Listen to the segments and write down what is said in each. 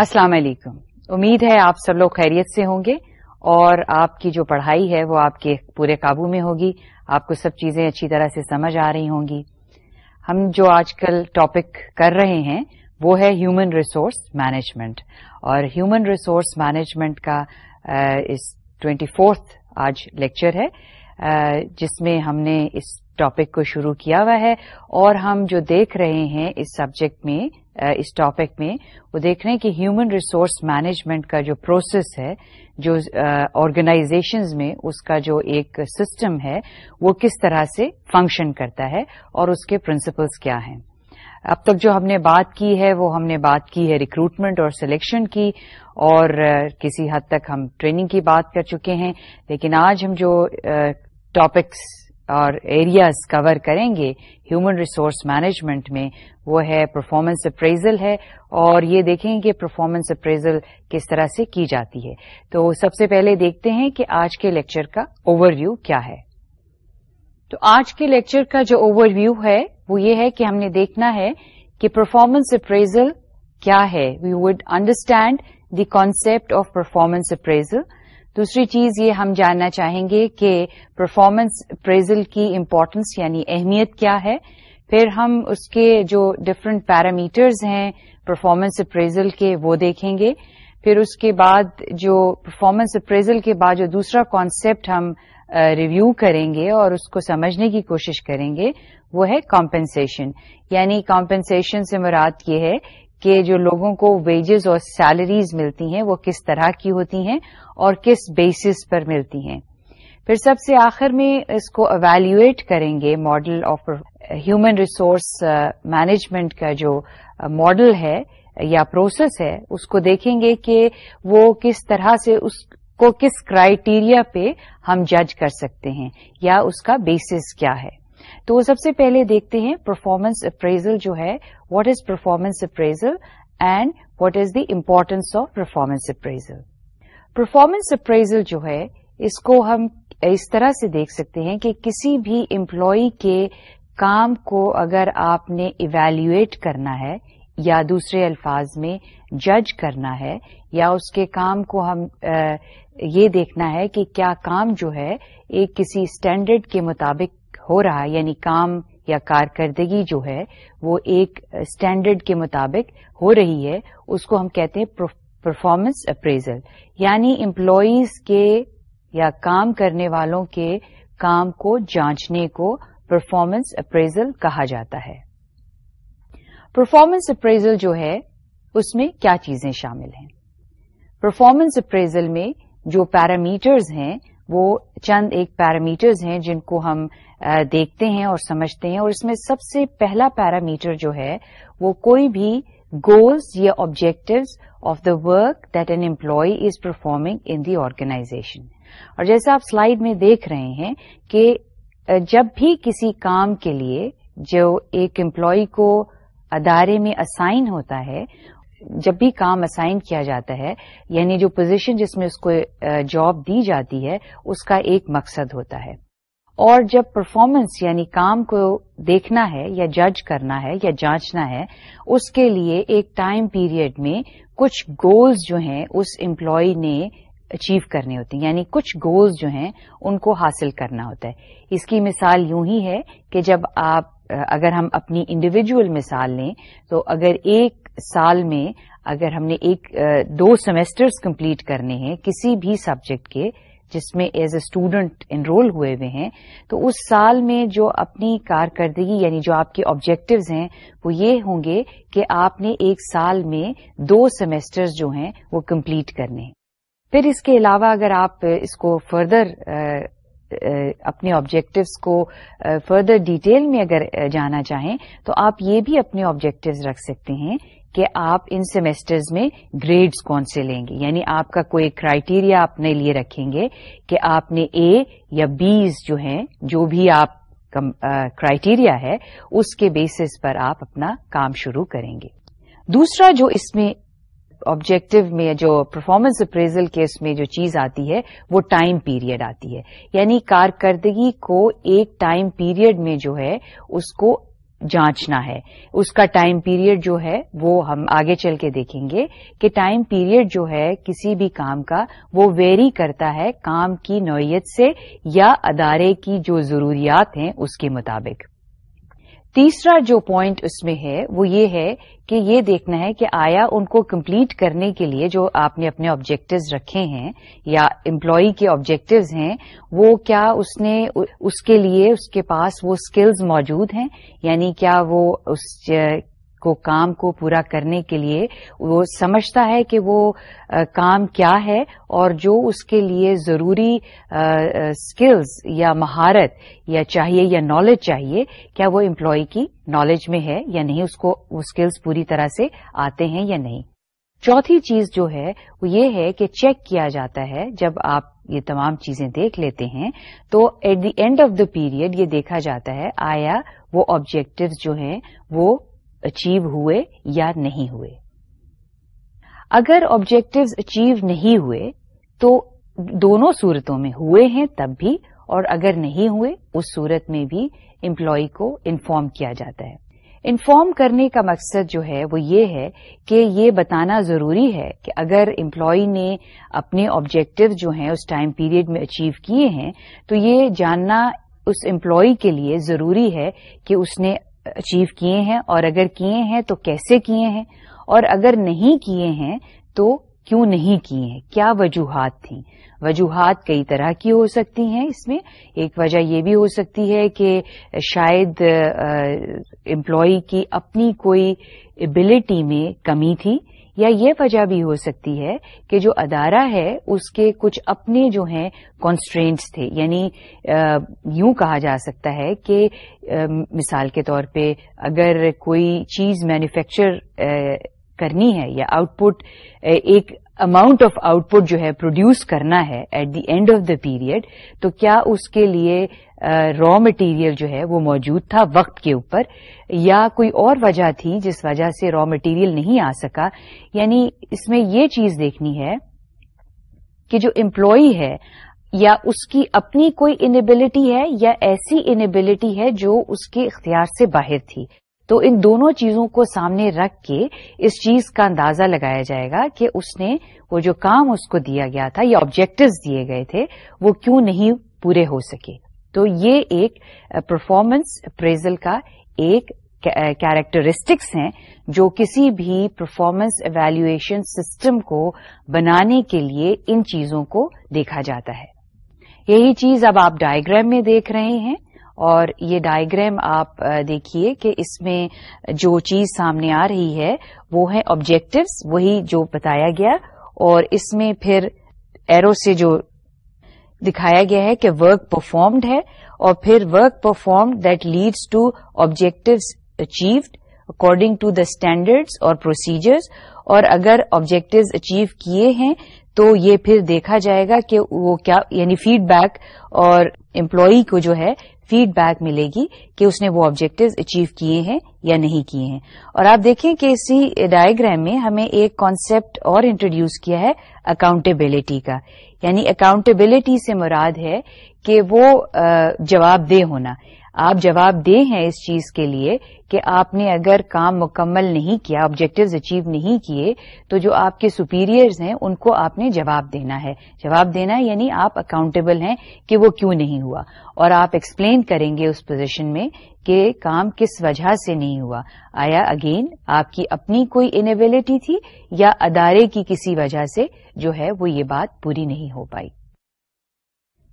السلام علیکم امید ہے آپ سب لوگ خیریت سے ہوں گے اور آپ کی جو پڑھائی ہے وہ آپ کے پورے قابو میں ہوگی آپ کو سب چیزیں اچھی طرح سے سمجھ آ رہی ہوں گی ہم جو آج کل ٹاپک کر رہے ہیں وہ ہے ہیومن ریسورس مینجمنٹ اور ہیومن ریسورس مینجمنٹ کا ٹوینٹی فورتھ آج لیکچر ہے جس میں ہم نے اس ٹاپک کو شروع کیا ہوا ہے اور ہم جو دیکھ رہے ہیں اس سبجیکٹ میں اس ٹاپک میں وہ دیکھ رہے ہیں کہ ہیومن ریسورس مینجمنٹ کا جو پروسیس ہے جو آرگنائزیشنز میں اس کا جو ایک سسٹم ہے وہ کس طرح سے فنکشن کرتا ہے اور اس کے پرنسپلس کیا ہیں اب تک جو ہم نے بات کی ہے وہ ہم نے بات کی ہے ریکروٹمنٹ اور سلیکشن کی اور کسی حد تک ہم ٹریننگ کی بات کر چکے ہیں لیکن آج ہم جو ٹاپکس اور ایریاز کور کریں گے ہیومن ریسورس مینجمنٹ میں وہ ہے پرفارمنس اپریزل ہے اور یہ دیکھیں گے کہ پرفارمنس اپریزل کس طرح سے کی جاتی ہے تو سب سے پہلے دیکھتے ہیں کہ آج کے لیکچر کا اوور ویو کیا ہے تو آج کے لیکچر کا جو اوور ویو ہے وہ یہ ہے کہ ہم نے دیکھنا ہے کہ پرفارمنس اپریزل کیا ہے we would understand the concept of performance appraisal دوسری چیز یہ ہم جاننا چاہیں گے کہ پرفارمنس اپریزل کی امپورٹنس یعنی اہمیت کیا ہے پھر ہم اس کے جو ڈفرنٹ پیرامیٹرز ہیں پرفارمنس اپریزل کے وہ دیکھیں گے پھر اس کے بعد جو پرفارمنس اپریزل کے بعد جو دوسرا کانسیپٹ ہم ریویو کریں گے اور اس کو سمجھنے کی کوشش کریں گے وہ ہے کمپنسیشن یعنی کمپنسیشن سے مراد یہ ہے کہ جو لوگوں کو ویجز اور سیلریز ملتی ہیں وہ کس طرح کی ہوتی ہیں اور کس بیسس پر ملتی ہیں پھر سب سے آخر میں اس کو اویلویٹ کریں گے model of human resource management کا جو ماڈل uh, ہے یا پروسیس ہے اس کو دیکھیں گے کہ وہ کس طرح سے اس کو کس کرائیٹیریا پہ ہم جج کر سکتے ہیں یا اس کا بیسس کیا ہے تو سب سے پہلے دیکھتے ہیں پرفارمنس اپریزل جو ہے what is performance appraisal and what is the importance of performance appraisal performance appraisal جو ہے اس کو ہم اس طرح سے دیکھ سکتے ہیں کہ کسی بھی امپلائی کے کام کو اگر آپ نے ایویلویٹ کرنا ہے یا دوسرے الفاظ میں جج کرنا ہے یا اس کے کام کو ہم یہ دیکھنا ہے کہ کیا کام جو ہے ایک کسی اسٹینڈرڈ کے مطابق ہو رہا یعنی کام یا کارکردگی جو ہے وہ ایک اسٹینڈرڈ کے مطابق ہو رہی ہے اس کو ہم کہتے ہیں پرفارمنس اپریزل یعنی امپلائیز کے یا کام کرنے والوں کے کام کو جانچنے کو پرفارمنس اپریزل کہا جاتا ہے پرفارمنس اپریزل جو ہے اس میں کیا چیزیں شامل ہیں پرفارمنس اپریزل میں جو پیرامیٹرز ہیں وہ چند ایک پیرامیٹرز ہیں جن کو ہم دیکھتے ہیں اور سمجھتے ہیں اور اس میں سب سے پہلا پیرامیٹر جو ہے وہ کوئی بھی گولز یا objectives of the work that an employee is performing in the organization اور جیسے آپ سلائیڈ میں دیکھ رہے ہیں کہ جب بھی کسی کام کے لیے جو ایک امپلائی کو ادارے میں اسائن ہوتا ہے جب بھی کام اسائن کیا جاتا ہے یعنی جو پوزیشن جس میں اس کو جاب دی جاتی ہے اس کا ایک مقصد ہوتا ہے اور جب پرفارمنس یعنی کام کو دیکھنا ہے یا جج کرنا ہے یا جانچنا ہے اس کے لیے ایک ٹائم پیریڈ میں کچھ گولز جو ہیں اس امپلائی نے اچیو ہوتے ہوتی یعنی کچھ گولز جو ہیں ان کو حاصل کرنا ہوتا ہے اس کی مثال یوں ہی ہے کہ جب آپ اگر ہم اپنی انڈیویجول مثال لیں تو اگر ایک سال میں اگر ہم نے ایک دو سیمسٹر کمپلیٹ کرنے ہیں کسی بھی سبجیکٹ کے جس میں ایز اے اسٹوڈنٹ انرول ہوئے ہوئے ہیں تو اس سال میں جو اپنی کارکردگی یعنی جو آپ کے آبجیکٹیوز ہیں وہ یہ ہوں گے کہ آپ نے ایک سال میں دو سیمسٹر جو ہیں وہ کمپلیٹ کرنے ہیں پھر اس کے علاوہ اگر آپ اس کو فردر اپنے آبجیکٹیوز کو فردر ڈیٹیل میں اگر جانا چاہیں تو آپ یہ بھی اپنے آبجیکٹوز رکھ سکتے ہیں کہ آپ ان سیمسٹرز میں گریڈز کون سے لیں گے یعنی آپ کا کوئی کرائیٹیریا اپنے لیے رکھیں گے کہ آپ نے اے یا بیز جو ہیں جو بھی آپ کرائیٹیریا ہے اس کے بیسس پر آپ اپنا کام شروع کریں گے دوسرا جو اس میں آبجیکٹو میں جو پرفارمنس اپریزل کے اس میں جو چیز آتی ہے وہ ٹائم پیریڈ آتی ہے یعنی کارکردگی کو ایک ٹائم پیریڈ میں جو ہے اس کو جانچنا ہے اس کا ٹائم پیریڈ جو ہے وہ ہم آگے چل کے دیکھیں گے کہ ٹائم پیریڈ جو ہے کسی بھی کام کا وہ ویری کرتا ہے کام کی نوعیت سے یا ادارے کی جو ضروریات ہیں اس کے مطابق تیسرا جو پوائنٹ اس میں ہے وہ یہ ہے کہ یہ دیکھنا ہے کہ آیا ان کو کمپلیٹ کرنے کے لیے جو آپ نے اپنے آبجیکٹوز رکھے ہیں یا امپلائی کے آبجیکٹوز ہیں وہ کیا اس نے اس کے لیے اس کے پاس وہ اسکلز موجود ہیں یعنی کیا وہ اس کو کام کو پورا کرنے کے لیے وہ سمجھتا ہے کہ وہ کام کیا ہے اور جو اس کے لیے ضروری اسکلز یا مہارت یا چاہیے یا نالج چاہیے کیا وہ امپلائی کی نالج میں ہے یا نہیں اس کو وہ اسکلز پوری طرح سے آتے ہیں یا نہیں چوتھی چیز جو ہے وہ یہ ہے کہ چیک کیا جاتا ہے جب آپ یہ تمام چیزیں دیکھ لیتے ہیں تو at the end of the period یہ دیکھا جاتا ہے آیا وہ آبجیکٹو جو ہیں وہ اچیو ہوئے یا نہیں ہوئے اگر آبجیکٹو اچیو نہیں ہوئے تو دونوں صورتوں میں ہوئے ہیں تب بھی اور اگر نہیں ہوئے اس صورت میں بھی امپلائی کو انفارم کیا جاتا ہے انفارم کرنے کا مقصد جو ہے وہ یہ ہے کہ یہ بتانا ضروری ہے کہ اگر امپلائی نے اپنے آبجیکٹو جو ہیں اس ٹائم پیریڈ میں اچیو کیے ہیں تو یہ جاننا اس امپلائی کے لیے ضروری ہے کہ اس نے اچیو کیے ہیں اور اگر کیے ہیں تو کیسے کیے ہیں اور اگر نہیں کیے ہیں تو کیوں نہیں کیے ہیں کیا وجوہات تھیں وجوہات کئی طرح کی ہو سکتی ہیں اس میں ایک وجہ یہ بھی ہو سکتی ہے کہ شاید امپلائی کی اپنی کوئی ایبلٹی میں کمی تھی یا یہ وجہ بھی ہو سکتی ہے کہ جو ادارہ ہے اس کے کچھ اپنے جو ہیں کانسٹرینٹس تھے یعنی یوں کہا جا سکتا ہے کہ مثال کے طور پہ اگر کوئی چیز مینوفیکچر کرنی ہے یا آؤٹ پٹ ایک اماؤنٹ آف آؤٹ پٹ جو ہے پروڈیوس کرنا ہے at the end of the period تو کیا اس کے لیے را مٹیریل جو ہے وہ موجود تھا وقت کے اوپر یا کوئی اور وجہ تھی جس وجہ سے را مٹیریل نہیں آ سکا یعنی اس میں یہ چیز دیکھنی ہے کہ جو امپلوئی ہے یا اس کی اپنی کوئی انیبلٹی ہے یا ایسی انیبلٹی ہے جو اس کے اختیار سے باہر تھی تو ان دونوں چیزوں کو سامنے رکھ کے اس چیز کا اندازہ لگایا جائے گا کہ اس نے وہ جو کام اس کو دیا گیا تھا یا آبجیکٹو دیے گئے تھے وہ کیوں نہیں پورے ہو سکے تو یہ ایک پرفارمنس اپریزل کا ایک کیریکٹرسٹکس ہیں جو کسی بھی پرفارمنس ایویلویشن سسٹم کو بنانے کے لیے ان چیزوں کو دیکھا جاتا ہے یہی چیز اب آپ ڈائگرام میں دیکھ رہے ہیں اور یہ ڈائیگرام آپ دیکھیے کہ اس میں جو چیز سامنے آ رہی ہے وہ ہے آبجیکٹو وہی جو بتایا گیا اور اس میں پھر ایرو سے جو دکھایا گیا ہے کہ ورک پرفارمڈ ہے اور پھر work performed that leads to objectives achieved according to the standards اور پروسیجرز اور اگر آبجیکٹوز اچیو کیے ہیں تو یہ پھر دیکھا جائے گا کہ وہ کیا یعنی فیڈ بیک اور امپلائی کو جو ہے فیڈ بیک ملے گی کہ اس نے وہ آبجیکٹو اچیو کیے ہیں یا نہیں کیے ہیں اور آپ دیکھیں کہ اسی ڈائگرام میں ہمیں ایک کانسپٹ اور انٹروڈیوس کیا ہے اکاؤنٹیبلٹی کا یعنی اکاؤنٹیبلٹی سے مراد ہے کہ وہ جواب دہ ہونا آپ جواب دے ہیں اس چیز کے لیے کہ آپ نے اگر کام مکمل نہیں کیا آبجیکٹوز اچیو نہیں کیے تو جو آپ کے سپیریئرز ہیں ان کو آپ نے جواب دینا ہے جواب دینا یعنی آپ اکاؤنٹیبل ہیں کہ وہ کیوں نہیں ہوا اور آپ ایکسپلین کریں گے اس پوزیشن میں کہ کام کس وجہ سے نہیں ہوا آیا اگین آپ کی اپنی کوئی انیبلٹی تھی یا ادارے کی کسی وجہ سے جو ہے وہ یہ بات پوری نہیں ہو پائی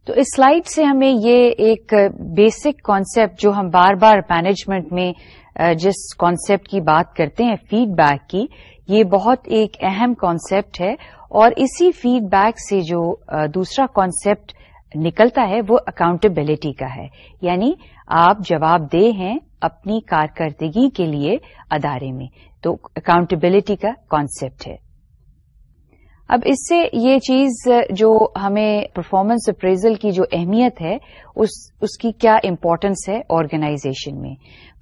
تو اس سلائیڈ سے ہمیں یہ ایک بیسک کانسیپٹ جو ہم بار بار مینجمنٹ میں جس کانسیپٹ کی بات کرتے ہیں فیڈ بیک کی یہ بہت ایک اہم کانسیپٹ ہے اور اسی فیڈ بیک سے جو دوسرا کانسیپٹ نکلتا ہے وہ اکاؤنٹیبلٹی کا ہے یعنی آپ جواب دے ہیں اپنی کارکردگی کے لیے ادارے میں تو اکاؤنٹیبلٹی کا کانسیپٹ ہے اب اس سے یہ چیز جو ہمیں پرفارمنس اپریزل کی جو اہمیت ہے اس اس کی کیا امپورٹنس ہے آرگنائزیشن میں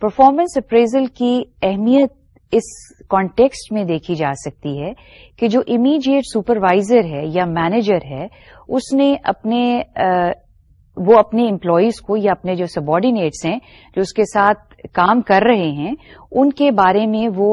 پرفارمنس اپریزل کی اہمیت اس کانٹیکسٹ میں دیکھی جا سکتی ہے کہ جو امیجیٹ سپروائزر ہے یا مینیجر ہے اس نے اپنے آ, وہ اپنے امپلائیز کو یا اپنے جو سبارڈینیٹس ہیں جو اس کے ساتھ کام کر رہے ہیں ان کے بارے میں وہ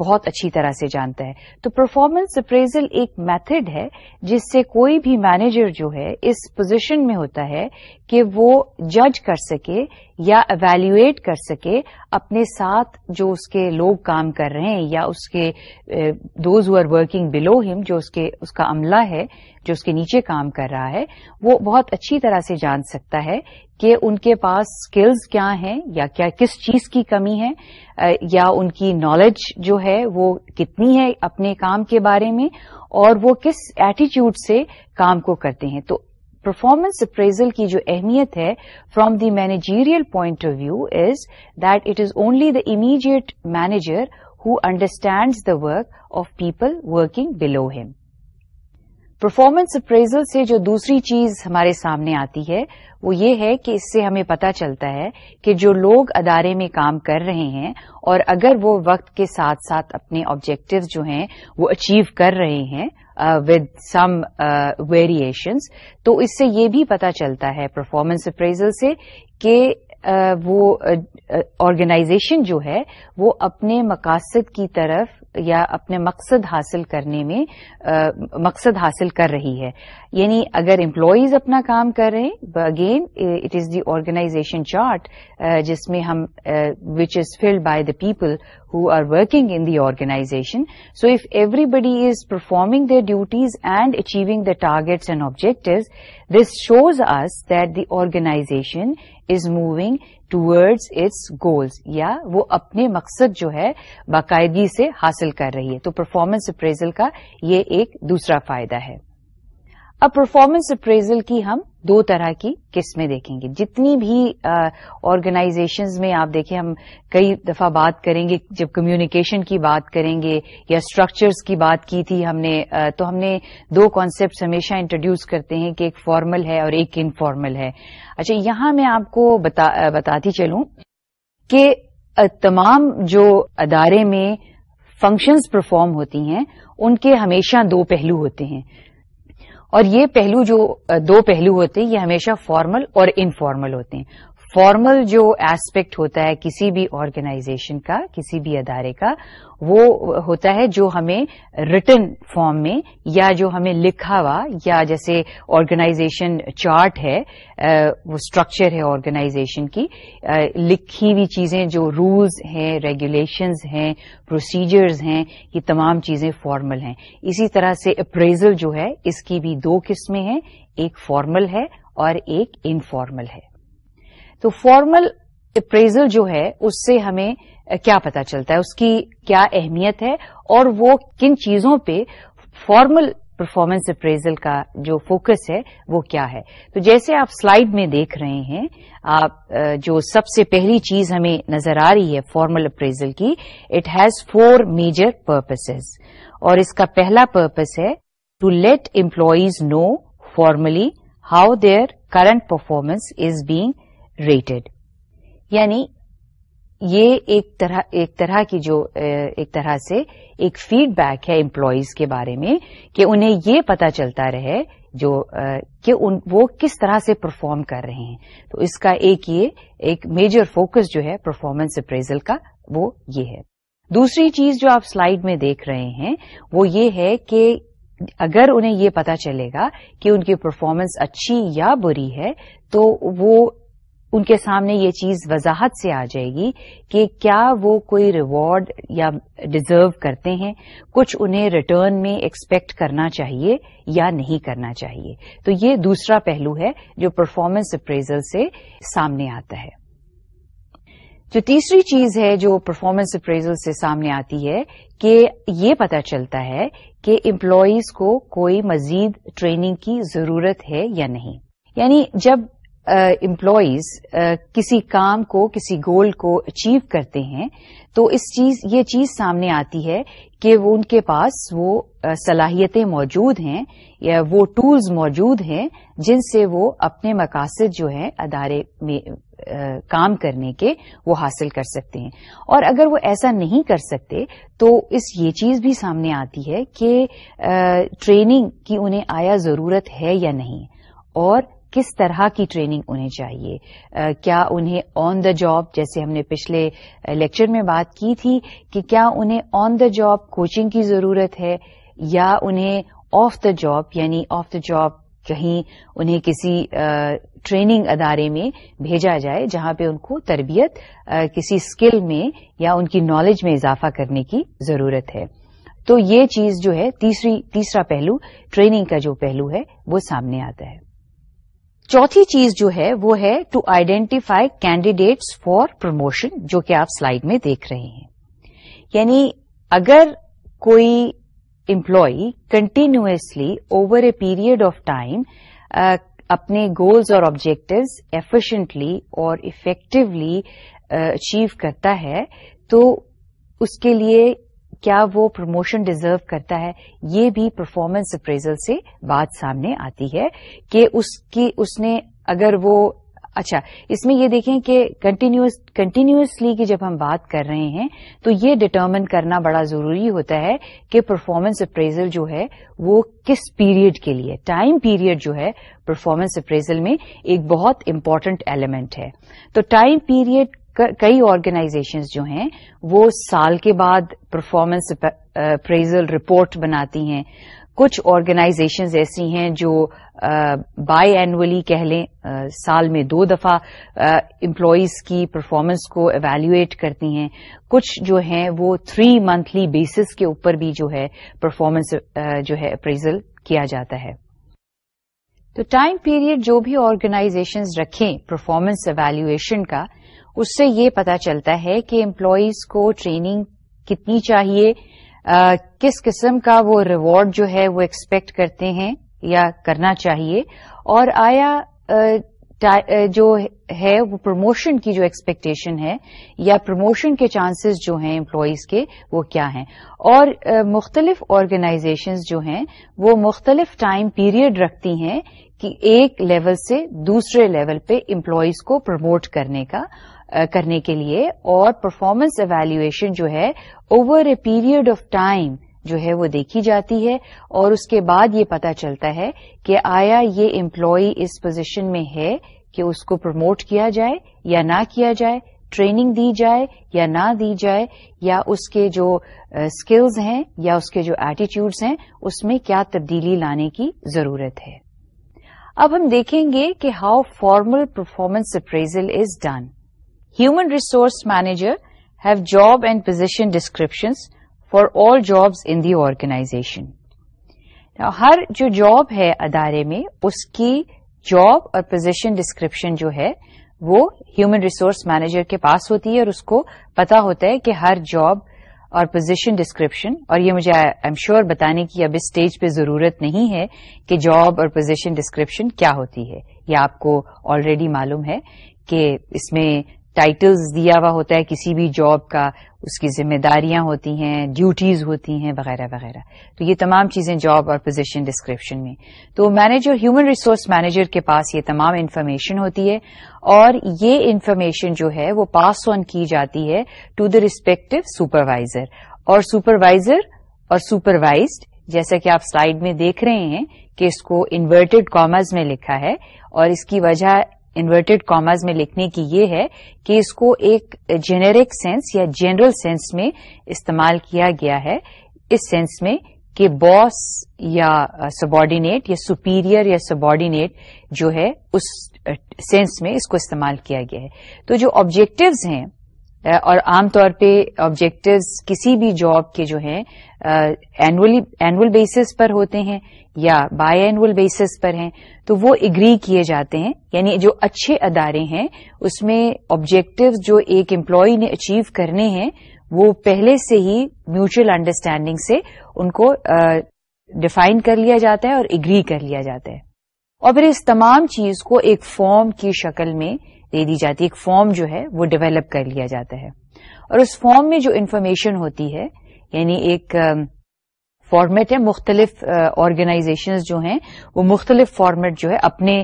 بہت اچھی طرح سے جانتا ہے تو پرفارمنس اپریزل ایک میتھڈ ہے جس سے کوئی بھی مینیجر جو ہے اس پوزیشن میں ہوتا ہے کہ وہ جج کر سکے یا اویلیویٹ کر سکے اپنے ساتھ جو اس کے لوگ کام کر رہے ہیں یا اس کے those who are working below ہم جو اس کے اس کا عملہ ہے جو اس کے نیچے کام کر رہا ہے وہ بہت اچھی طرح سے جان سکتا ہے کہ ان کے پاس سکلز کیا ہیں یا کیا کس چیز کی کمی ہے یا ان کی نالج جو ہے وہ کتنی ہے اپنے کام کے بارے میں اور وہ کس ایٹیچیوڈ سے کام کو کرتے ہیں تو پرفارمنس اپریزل کی جو اہمیت ہے from the managerial point of view is that it is only the immediate manager who understands the work of people working below ہم پرفارمنس اپریزل سے جو دوسری چیز ہمارے سامنے آتی ہے وہ یہ ہے کہ اس سے ہمیں پتہ چلتا ہے کہ جو لوگ ادارے میں کام کر رہے ہیں اور اگر وہ وقت کے ساتھ ساتھ اپنے آبجیکٹو جو ہیں وہ اچیو کر رہے ہیں ود سم ویریشنس تو اس سے یہ بھی پتا چلتا ہے پرفارمنس اپریزل سے کہ وہ آرگنائزیشن جو ہے وہ اپنے مقاصد کی طرف یا اپنے مقصد حاصل کرنے میں مقصد حاصل کر رہی ہے یعنی اگر امپلائیز اپنا کام کر رہے ہیں again it is the organization chart جس میں ہم which is filled by the people who are working in the organization so if everybody is performing the duties and achieving the targets and objectives this shows us that the organization is moving towards its goals یا وہ اپنے مقصد جو ہے باقاعدگی سے حاصل کر رہی ہے تو پرفارمنس اپریزل کا یہ ایک دوسرا فائدہ ہے اب پرفارمنس اپریزل کی ہم دو طرح کی قسمیں دیکھیں گے جتنی بھی آرگنائزیشنز میں آپ دیکھیں ہم کئی دفعہ بات کریں گے جب کمیونیکیشن کی بات کریں گے یا اسٹرکچرس کی بات کی تھی ہم نے تو ہم نے دو کانسیپٹ ہمیشہ انٹروڈیوس کرتے ہیں کہ ایک فارمل ہے اور ایک انفارمل ہے اچھا یہاں میں آپ کو بتاتی چلوں کہ تمام جو ادارے میں فنکشنز پرفارم ہوتی ہیں ان کے ہمیشہ دو پہلو ہوتے ہیں اور یہ پہلو جو دو پہلو ہوتے ہیں یہ ہمیشہ فارمل اور انفارمل ہوتے ہیں فارمل جو ایسپیکٹ ہوتا ہے کسی بھی آرگنائزیشن کا کسی بھی ادارے کا وہ ہوتا ہے جو ہمیں ریٹن فارم میں یا جو ہمیں لکھا ہوا یا جیسے آرگنائزیشن چارٹ ہے وہ اسٹرکچر ہے آرگنائزیشن کی لکھی ہوئی چیزیں جو رولز ہیں ریگولیشنز ہیں پروسیجرز ہیں یہ تمام چیزیں فارمل ہیں اسی طرح سے اپریزل جو ہے اس کی بھی دو قسمیں ہیں ایک فارمل ہے اور ایک انفارمل ہے تو فارمل اپریزل جو ہے اس سے ہمیں کیا پتا چلتا ہے اس کی کیا اہمیت ہے اور وہ کن چیزوں پہ فارمل پرفارمنس اپریزل کا جو فوکس ہے وہ کیا ہے تو جیسے آپ سلائیڈ میں دیکھ رہے ہیں آپ جو سب سے پہلی چیز ہمیں نظر آ رہی ہے فارمل اپریزل کی it has four major purposes اور اس کا پہلا پرپز ہے to let employees know formally how their current performance is being rated یعنی یہ ایک طرح ایک طرح کی جو ایک طرح سے ایک فیڈ بیک ہے امپلائیز کے بارے میں کہ انہیں یہ پتا چلتا رہے جو کہ ان وہ کس طرح سے پرفارم کر رہے ہیں تو اس کا ایک یہ ایک میجر فوکس جو ہے پرفارمنس اپریزل کا وہ یہ ہے دوسری چیز جو آپ سلائیڈ میں دیکھ رہے ہیں وہ یہ ہے کہ اگر انہیں یہ پتا چلے گا کہ ان کی پرفارمنس اچھی یا بری ہے تو وہ ان کے سامنے یہ چیز وضاحت سے آ جائے گی کہ کیا وہ کوئی ریوارڈ یا ڈیزرو کرتے ہیں کچھ انہیں ریٹرن میں ایکسپیکٹ کرنا چاہیے یا نہیں کرنا چاہیے تو یہ دوسرا پہلو ہے جو پرفارمنس اپریزل سے سامنے آتا ہے جو تیسری چیز ہے جو پرفارمنس اپریزل سے سامنے آتی ہے کہ یہ پتہ چلتا ہے کہ امپلائیز کو کوئی مزید ٹریننگ کی ضرورت ہے یا نہیں یعنی جب امپلائیز uh, uh, کسی کام کو کسی گول کو اچیو کرتے ہیں تو اس چیز یہ چیز سامنے آتی ہے کہ وہ ان کے پاس وہ uh, صلاحیتیں موجود ہیں یا وہ ٹولز موجود ہیں جن سے وہ اپنے مقاصد جو ہیں ادارے میں کام کرنے کے وہ حاصل کر سکتے ہیں اور اگر وہ ایسا نہیں کر سکتے تو اس یہ چیز بھی سامنے آتی ہے کہ ٹریننگ کی انہیں آیا ضرورت ہے یا نہیں اور کس طرح کی ٹریننگ انہیں چاہیے کیا انہیں آن دا جاب جیسے ہم نے پچھلے لیکچر میں بات کی تھی کہ کیا انہیں آن دا جاب کوچنگ کی ضرورت ہے یا انہیں آف دا جاب یعنی آف دا جاب کہیں انہیں کسی ٹریننگ ادارے میں بھیجا جائے جہاں پہ ان کو تربیت کسی اسکل میں یا ان کی نالج میں اضافہ کرنے کی ضرورت ہے تو یہ چیز جو ہے تیسری تیسرا پہلو ٹریننگ کا جو پہلو ہے وہ سامنے آتا ہے چوتھی چیز جو ہے وہ ہے to identify candidates for promotion جو کہ آپ سلائڈ میں دیکھ رہے ہیں یعنی اگر کوئی employee continuously over a period of time اپنے گولز اور آبجیکٹوز ایفیشنٹلی اور افیکٹولی اچیو کرتا ہے تو اس کے لیے کیا وہ پروموشن ڈیزرو کرتا ہے یہ بھی پرفارمنس اپریزل سے بات سامنے آتی ہے کہ اس اس اس کی نے اگر وہ اچھا میں یہ دیکھیں کہ کنٹینیوسلی کی جب ہم بات کر رہے ہیں تو یہ ڈٹرمن کرنا بڑا ضروری ہوتا ہے کہ پرفارمنس اپریزل جو ہے وہ کس پیریڈ کے لیے ٹائم پیریڈ جو ہے پرفارمنس اپریزل میں ایک بہت امپارٹینٹ ایلیمنٹ ہے تو ٹائم پیریڈ کئی آرگنائزیشنز جو ہیں وہ سال کے بعد پرفارمنس اپریزل رپورٹ بناتی ہیں کچھ آرگنائزیشنز ایسی ہیں جو بائی اینولی کہہ لیں سال میں دو دفعہ امپلائیز کی پرفارمنس کو ایویلویٹ کرتی ہیں کچھ جو ہیں وہ تھری منتھلی بیسس کے اوپر بھی جو ہے پرفارمنس جو ہے اپریزل کیا جاتا ہے تو ٹائم پیریڈ جو بھی آرگنائزیشنز رکھیں پرفارمنس ایویلویشن کا اس سے یہ پتا چلتا ہے کہ امپلائیز کو ٹریننگ کتنی چاہیے کس قسم کا وہ ریوارڈ جو ہے وہ ایکسپیکٹ کرتے ہیں یا کرنا چاہیے اور آیا جو ہے وہ پروموشن کی جو ایکسپیکٹیشن ہے یا پروموشن کے چانسز جو ہیں امپلائیز کے وہ کیا ہیں اور مختلف آرگنائزیشنز جو ہیں وہ مختلف ٹائم پیریڈ رکھتی ہیں کہ ایک لیول سے دوسرے لیول پہ امپلائیز کو پروموٹ کرنے کا کرنے کے لیے اور پرفارمنس ایویلویشن جو ہے over a period of time جو ہے وہ دیکھی جاتی ہے اور اس کے بعد یہ پتا چلتا ہے کہ آیا یہ امپلائی اس پوزیشن میں ہے کہ اس کو پروموٹ کیا جائے یا نہ کیا جائے ٹریننگ دی جائے یا نہ دی جائے یا اس کے جو اسکلز ہیں یا اس کے جو ایٹیچیوڈس ہیں اس میں کیا تبدیلی لانے کی ضرورت ہے اب ہم دیکھیں گے کہ how formal performance appraisal is done human resource manager have job and position description for all job in the organization ہر جو جاب ہے ادارے میں اس کی جاب اور پوزیشن ڈسکرپشن جو ہے وہ ہیومن ریسورس مینیجر کے پاس ہوتی ہے اور اس کو پتا ہوتا ہے کہ ہر جاب اور پوزیشن ڈسکرپشن اور یہ مجھے شیور بتانے کی اب اس اسٹیج پہ ضرورت نہیں ہے کہ جاب اور پوزیشن ڈسکرپشن کیا ہوتی ہے یہ آپ کو آلریڈی معلوم ہے کہ اس میں ٹائٹلز دیا ہوا ہوتا ہے کسی بھی جاب کا اس کی ذمہ داریاں ہوتی ہیں ڈیوٹیز ہوتی ہیں وغیرہ وغیرہ تو یہ تمام چیزیں جاب اور پوزیشن ڈسکرپشن میں تو مینیجر ہیومن ریسورس مینیجر کے پاس یہ تمام انفارمیشن ہوتی ہے اور یہ انفارمیشن جو ہے وہ پاس آن کی جاتی ہے ٹو دا ریسپیکٹو سپروائزر اور سپروائزر اور سپروائزڈ جیسا کہ آپ سلائیڈ میں دیکھ رہے ہیں کہ اس کو انورٹیڈ کامرز میں لکھا ہے اور اس کی وجہ انورٹیڈ کامرز میں لکھنے کی یہ ہے کہ اس کو ایک جنرک سینس یا جنرل سینس میں استعمال کیا گیا ہے اس سینس میں کہ باس یا سبارڈینیٹ یا سپیریئر یا سبارڈینیٹ جو ہے اس سینس میں اس کو استعمال کیا گیا ہے تو جو آبجیکٹوز ہیں اور عام طور پہ آبجیکٹوز کسی بھی جاب کے جو ہیں اینول بیسس پر ہوتے ہیں یا بائی اینوئل بیسس پر ہیں تو وہ اگری کیے جاتے ہیں یعنی جو اچھے ادارے ہیں اس میں آبجیکٹوز جو ایک امپلائی نے اچیو کرنے ہیں وہ پہلے سے ہی میوچل انڈرسٹینڈنگ سے ان کو ڈیفائن کر لیا جاتا ہے اور اگری کر لیا جاتا ہے اور پھر اس تمام چیز کو ایک فارم کی شکل میں دے دی جاتی ایک فارم جو ہے وہ ڈیولپ کر لیا جاتا ہے اور اس فارم میں جو انفارمیشن ہوتی ہے یعنی ایک فارمیٹ ہے مختلف آرگنائزیشنز جو ہیں وہ مختلف فارمیٹ جو ہے اپنے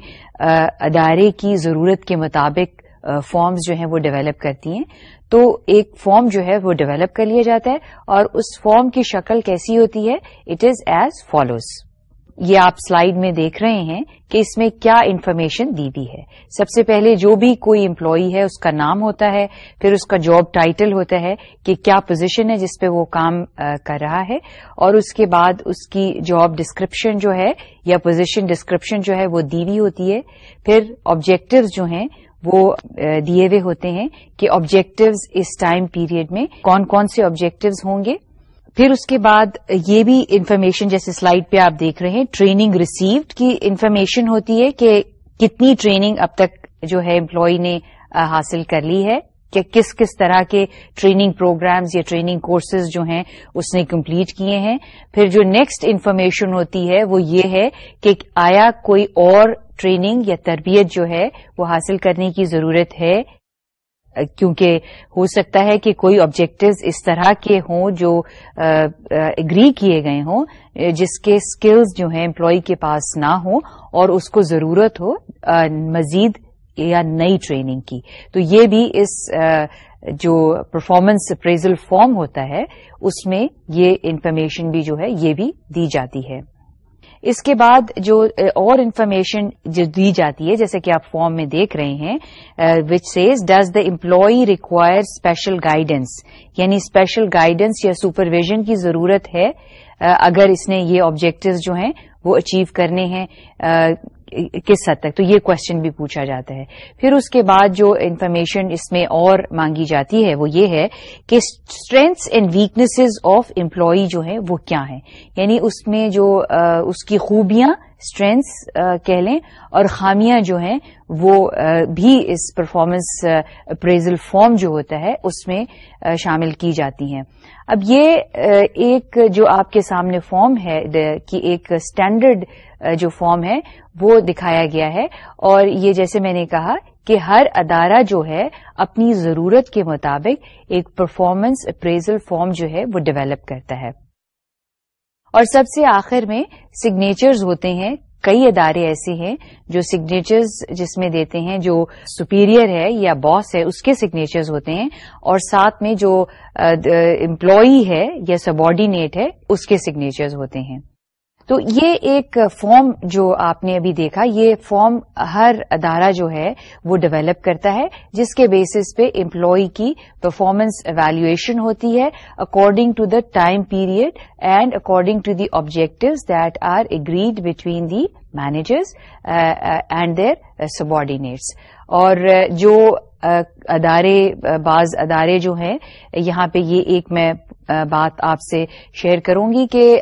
ادارے کی ضرورت کے مطابق فارمز جو ہیں وہ ڈیولپ کرتی ہیں تو ایک فارم جو ہے وہ ڈیولپ کر لیا جاتا ہے اور اس فارم کی شکل کیسی ہوتی ہے اٹ از ایز فالوز یہ آپ سلائیڈ میں دیکھ رہے ہیں کہ اس میں کیا انفارمیشن دی ہے سب سے پہلے جو بھی کوئی امپلائی ہے اس کا نام ہوتا ہے پھر اس کا جاب ٹائٹل ہوتا ہے کہ کیا پوزیشن ہے جس پہ وہ کام کر رہا ہے اور اس کے بعد اس کی جاب ڈسکرپشن جو ہے یا پوزیشن ڈسکرپشن جو ہے وہ دی ہوتی ہے پھر آبجیکٹوز جو ہیں وہ دیے ہوئے ہوتے ہیں کہ آبجیکٹوز اس ٹائم پیریڈ میں کون کون سے آبجیکٹوز ہوں گے پھر اس کے بعد یہ بھی انفارمیشن جیسے سلائڈ پہ آپ دیکھ رہے ہیں ٹریننگ ریسیوڈ کی انفارمیشن ہوتی ہے کہ کتنی ٹریننگ اب تک جو ہے امپلائی نے حاصل کر لی ہے کہ کس کس طرح کے ٹریننگ پروگرامز یا ٹریننگ کورسز جو ہیں اس نے کمپلیٹ کیے ہیں پھر جو نیکسٹ انفارمیشن ہوتی ہے وہ یہ ہے کہ آیا کوئی اور ٹریننگ یا تربیت جو ہے وہ حاصل کرنے کی ضرورت ہے کیونکہ ہو سکتا ہے کہ کوئی آبجیکٹوز اس طرح کے ہوں جو اگری کیے گئے ہوں جس کے اسکلز جو ہیں امپلائی کے پاس نہ ہوں اور اس کو ضرورت ہو مزید یا نئی ٹریننگ کی تو یہ بھی اس جو پرفارمنس اپریزل فارم ہوتا ہے اس میں یہ انفارمیشن بھی جو ہے یہ بھی دی جاتی ہے اس کے بعد جو اور انفارمیشن جو دی جاتی ہے جیسے کہ آپ فارم میں دیکھ رہے ہیں which says does the employee require special guidance یعنی اسپیشل گائیڈنس یا سپرویژن کی ضرورت ہے اگر اس نے یہ آبجیکٹو جو ہیں وہ اچیو کرنے ہیں کس حد تک تو یہ کوشچن بھی پوچھا جاتا ہے پھر اس کے بعد جو انفارمیشن اس میں اور مانگی جاتی ہے وہ یہ ہے کہ strengths and weaknesses of employee جو ہیں وہ کیا ہیں یعنی اس میں جو اس کی خوبیاں اسٹرینتھس کہہ لیں اور خامیاں جو ہیں وہ بھی اس پرفارمنس اپریزل فارم جو ہوتا ہے اس میں شامل کی جاتی ہیں اب یہ ایک جو آپ کے سامنے فارم ہے کہ ایک اسٹینڈرڈ جو فارم ہے وہ دکھایا گیا ہے اور یہ جیسے میں نے کہا کہ ہر ادارہ جو ہے اپنی ضرورت کے مطابق ایک پرفارمنس اپریزل فارم جو ہے وہ ڈیولپ کرتا ہے اور سب سے آخر میں سگنیچرز ہوتے ہیں کئی ادارے ایسے ہیں جو سگنیچرز جس میں دیتے ہیں جو سپیریئر ہے یا باس ہے اس کے سگنیچرز ہوتے ہیں اور ساتھ میں جو امپلائی ہے یا سبارڈینیٹ ہے اس کے سگنیچرز ہوتے ہیں تو یہ ایک فارم جو آپ نے ابھی دیکھا یہ فارم ہر ادارہ جو ہے وہ ڈیولپ کرتا ہے جس کے بیسس پہ امپلائی کی پرفارمنس ایویلویشن ہوتی ہے according to the time period and according to the objectives that are agreed between the managers and their sub اور uh, جو ادارے بعض ادارے جو ہیں یہاں پہ یہ ایک میں بات آپ سے شیئر کروں گی کہ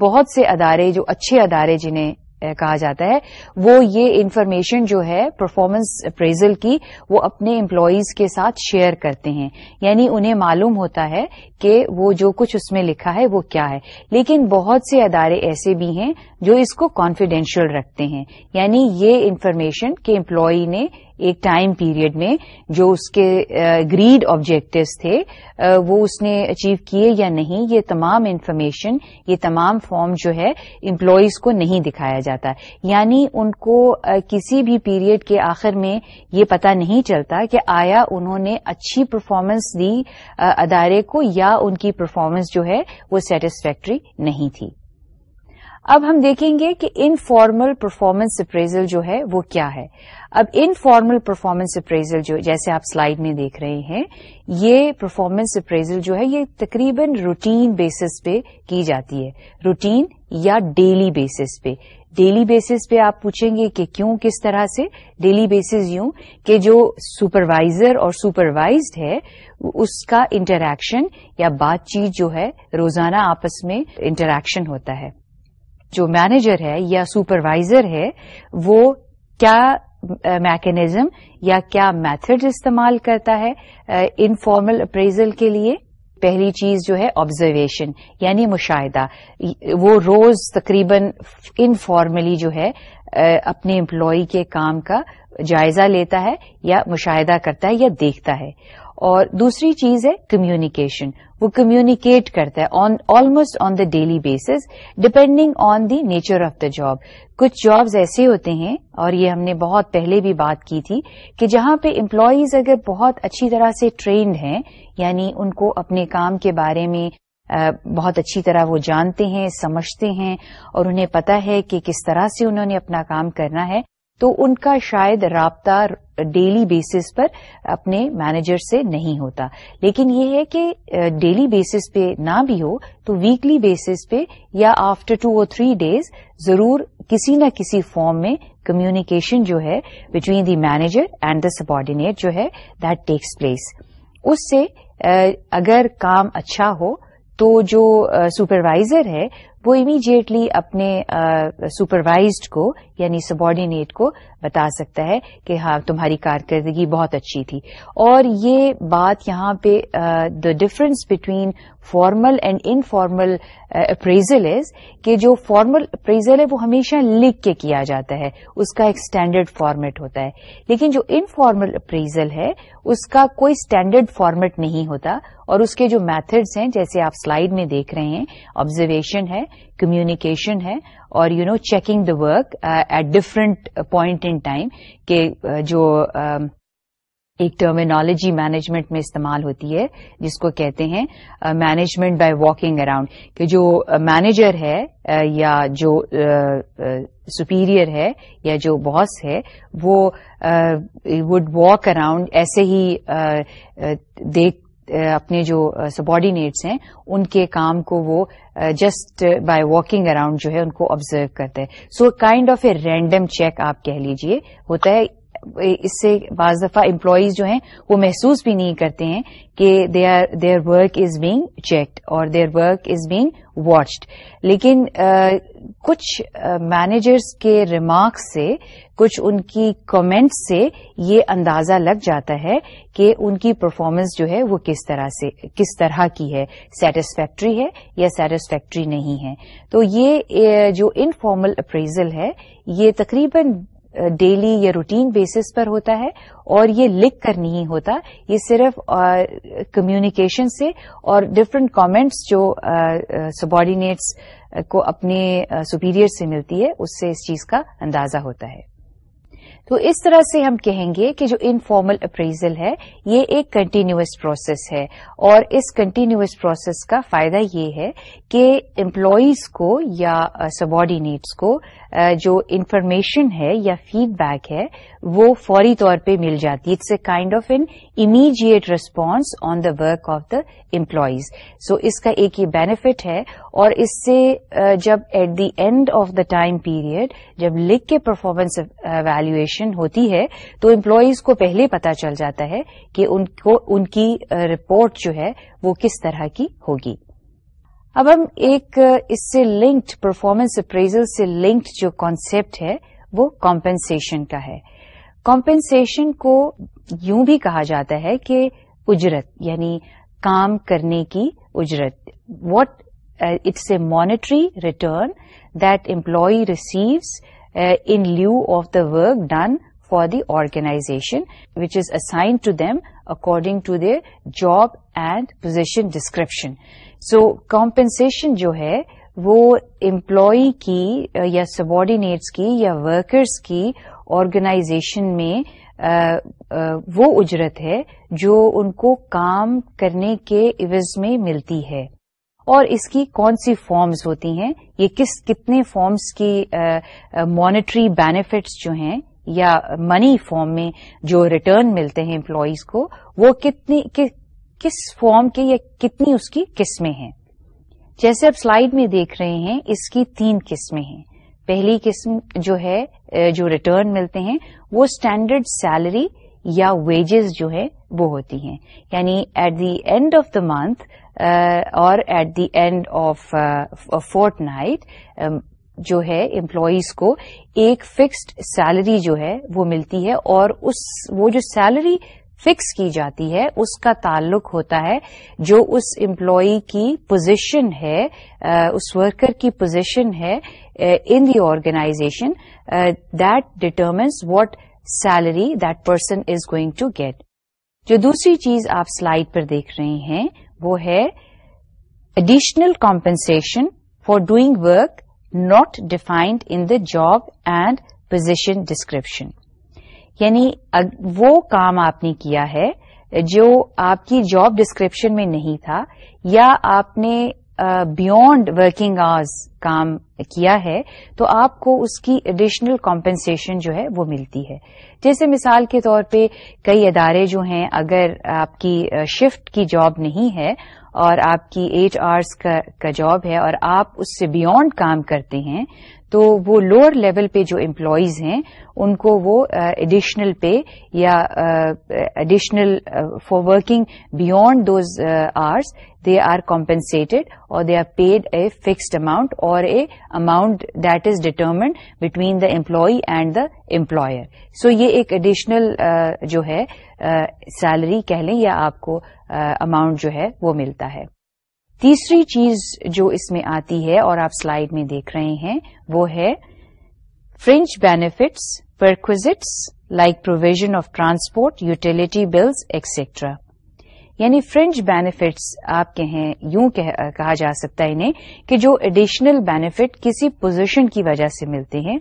بہت سے ادارے جو اچھے ادارے جنہیں کہا جاتا ہے وہ یہ انفارمیشن جو ہے پرفارمنس اپریزل کی وہ اپنے امپلائیز کے ساتھ شیئر کرتے ہیں یعنی انہیں معلوم ہوتا ہے کہ وہ جو کچھ اس میں لکھا ہے وہ کیا ہے لیکن بہت سے ادارے ایسے بھی ہیں جو اس کو کانفیڈینشیل رکھتے ہیں یعنی یہ انفارمیشن کہ امپلائی نے ایک ٹائم پیریڈ میں جو اس کے گریڈ آبجیکٹوز تھے وہ اس نے اچیو کیے یا نہیں یہ تمام انفارمیشن یہ تمام فارم جو ہے امپلائیز کو نہیں دکھایا جاتا یعنی ان کو کسی بھی پیریڈ کے آخر میں یہ پتا نہیں چلتا کہ آیا انہوں نے اچھی پرفارمنس دی ادارے کو یا ان کی پرفارمنس جو ہے وہ سیٹسفیکٹری نہیں تھی اب ہم دیکھیں گے کہ انفارمل پرفارمنس اپریزل جو ہے وہ کیا ہے اب انفارمل پرفارمنس اپریزل جو جیسے آپ سلائیڈ میں دیکھ رہے ہیں یہ پرفارمنس اپریزل جو ہے یہ تقریباً روٹین بیسس پہ کی جاتی ہے روٹین یا ڈیلی بیسس پہ ڈیلی بیسس پہ آپ پوچھیں گے کہ کیوں کس طرح سے ڈیلی بیسس یوں کہ جو سپروائزر اور سپروائزڈ ہے اس کا انٹریکشن یا بات چیت جو ہے روزانہ آپس میں انٹریکشن ہوتا ہے جو مینیجر ہے یا سپروائزر ہے وہ کیا میکنیزم یا کیا میتھڈ استعمال کرتا ہے انفارمل اپریزل کے لیے پہلی چیز جو ہے آبزرویشن یعنی مشاہدہ وہ روز تقریباً انفارملی جو ہے اپنے امپلائی کے کام کا جائزہ لیتا ہے یا مشاہدہ کرتا ہے یا دیکھتا ہے اور دوسری چیز ہے کمیونیکیشن وہ کمیونیکیٹ کرتا ہے on on the daily basis depending on the nature of the job کچھ جابز ایسے ہوتے ہیں اور یہ ہم نے بہت پہلے بھی بات کی تھی کہ جہاں پہ امپلائیز اگر بہت اچھی طرح سے ٹرینڈ ہیں یعنی ان کو اپنے کام کے بارے میں بہت اچھی طرح وہ جانتے ہیں سمجھتے ہیں اور انہیں پتا ہے کہ کس طرح سے انہوں نے اپنا کام کرنا ہے تو ان کا شاید رابطہ ڈیلی بیسس پر اپنے مینیجر سے نہیں ہوتا لیکن یہ ہے کہ ڈیلی بیسس پہ نہ بھی ہو تو ویکلی بیسس پہ یا آفٹر ٹو اور تھری ڈیز ضرور کسی نہ کسی فارم میں کمیونیکیشن جو ہے between the manager and the subordinate جو ہے دیٹ ٹیکس پلیس اس سے اگر کام اچھا ہو تو جو سپروائزر ہے وہ امیڈیٹلی اپنے سپروائزڈ کو یعنی سبارڈینیٹ کو بتا سکتا ہے کہ ہاں تمہاری کارکردگی بہت اچھی تھی اور یہ بات یہاں پہ the difference between formal and informal is کہ جو فارمل اپریزل ہے وہ ہمیشہ لکھ کے کیا جاتا ہے اس کا ایک اسٹینڈرڈ فارمیٹ ہوتا ہے لیکن جو انفارمل اپریزل ہے اس کا کوئی اسٹینڈرڈ فارمیٹ نہیں ہوتا اور اس کے جو میتھڈس ہیں جیسے آپ سلائیڈ میں دیکھ رہے ہیں آبزرویشن ہے کمیونیکیشن ہے اور you know checking the work at different point in time کہ uh, جو um, ایک ٹرمینالوجی مینجمنٹ میں استعمال ہوتی ہے جس کو کہتے ہیں مینجمنٹ بائی واکنگ اراؤنڈ کہ جو مینیجر uh, uh, ہے یا جو سپیریئر ہے یا جو باس ہے وہ وڈ واک اراؤنڈ ایسے ہی دیکھ اپنے جو سبارڈینیٹس ہیں ان کے کام کو وہ جسٹ بائی واکنگ اراؤنڈ جو ہے ان کو آبزرو کرتا ہے so kind of a random check آپ کہہ لیجیے ہوتا ہے اس سے بعض دفعہ امپلائیز جو ہیں وہ محسوس بھی نہیں کرتے ہیں کہ their work is being checked اور their work is being watched لیکن کچھ مینیجرس کے ریمارکس سے کچھ ان کی کامنٹس سے یہ اندازہ لگ جاتا ہے کہ ان کی پرفارمنس جو ہے وہ کس طرح سے کس طرح کی ہے سیٹسفیکٹری ہے یا سیٹسفیکٹری نہیں ہے تو یہ جو انفارمل اپریزل ہے یہ تقریباً ڈیلی یا روٹین بیسس پر ہوتا ہے اور یہ لکھ کر نہیں ہوتا یہ صرف کمیونیکیشن سے اور ڈفرنٹ کامنٹس جو سبارڈینیٹس کو اپنے سپیریئر سے ملتی ہے اس سے اس چیز کا اندازہ ہوتا ہے تو اس طرح سے ہم کہیں گے کہ جو انفارمل اپریزل ہے یہ ایک کنٹینیوس پروسیس ہے اور اس کنٹینیوس پروسیس کا فائدہ یہ ہے کہ امپلائیز کو یا سبارڈینیٹس کو جو انفارمیشن ہے یا فیڈ بیک ہے وہ فوری طور پہ مل جاتی ہے it's a kind of an immediate response on the work of the employees so اس کا ایک یہ بینیفٹ ہے اور اس سے جب at the end of the time period جب لکھ کے پرفارمنس ویلویشن ہوتی ہے تو امپلائیز کو پہلے پتا چل جاتا ہے کہ ان کو ان کی رپورٹ جو ہے وہ کس طرح کی ہوگی اب ہم ایک اس سے لنکڈ پرفارمنس اپریزل سے لنکڈ جو کانسپٹ ہے وہ کمپنسیشن کا ہے کمپنسن کو یوں بھی کہا جاتا ہے کہ اجرت یعنی کام کرنے کی اجرت what it's a monetary return that employee receives in lieu of the work done for the organization which is assigned to them according to their job and position description so compensation جو ہے وہ employee کی یا subordinates کی یا workers کی organization میں وہ اجرت ہے جو ان کو کام کرنے کے عوض میں ملتی ہے اور اس کی کون سی فارمز ہوتی ہیں یہ کس کتنے فارمز کی مانیٹری بینیفٹس جو ہیں یا منی فارم میں جو ریٹرن ملتے ہیں امپلائیز کو وہ کتنی کس فارم کے یا کتنی اس کی قسمیں ہیں جیسے آپ سلائیڈ میں دیکھ رہے ہیں اس کی تین قسمیں ہیں پہلی قسم جو ہے جو ریٹرن ملتے ہیں وہ اسٹینڈرڈ سیلری یا ویجز جو ہے وہ ہوتی ہیں یعنی at the end of the month اور at the end of fortnight جو ہے امپلائیز کو ایک فکسڈ سیلری جو ہے وہ ملتی ہے اور اس وہ جو سیلری فکس کی جاتی ہے اس کا تعلق ہوتا ہے جو اس امپلائی کی پوزیشن ہے uh, اس ورکر کی پوزیشن ہے in the organization that determines what salary that person is going to get جو دوسری چیز آپ سلائیڈ پر دیکھ رہے ہیں وہ ہے additional compensation for doing work not defined in the job and position description یعنی وہ کام آپ نے کیا ہے جو آپ کی جاب ڈسکرپشن میں نہیں تھا یا آپ نے بیونڈ ورکنگ آرز کام کیا ہے تو آپ کو اس کی ایڈیشنل کمپنسیشن جو ہے وہ ملتی ہے جیسے مثال کے طور پہ کئی ادارے جو ہیں اگر آپ کی شفٹ کی جاب نہیں ہے اور آپ کی ایٹ آورس کا جاب ہے اور آپ اس سے بیونڈ کام کرتے ہیں تو وہ لوور لیول پہ جو امپلائیز ہیں ان کو وہ ایڈیشنل پے یا additional for working beyond those hours they are compensated اور they are paid a fixed amount اور a amount that is determined between the employee and the employer so یہ ایک ایڈیشنل جو ہے سیلری کہہ لیں یا آپ کو اماؤنٹ جو ہے وہ ملتا ہے تیسری چیز جو اس میں آتی ہے اور آپ سلائیڈ میں دیکھ رہے ہیں وہ ہے fringe benefits perquisites like provision of transport utility bills etcetera یعنی فرینچ بینیفٹس آپ کے ہیں یوں کہا جا سکتا ہے انہیں کہ جو ایڈیشنل بینیفٹ کسی پوزیشن کی وجہ سے ملتے ہیں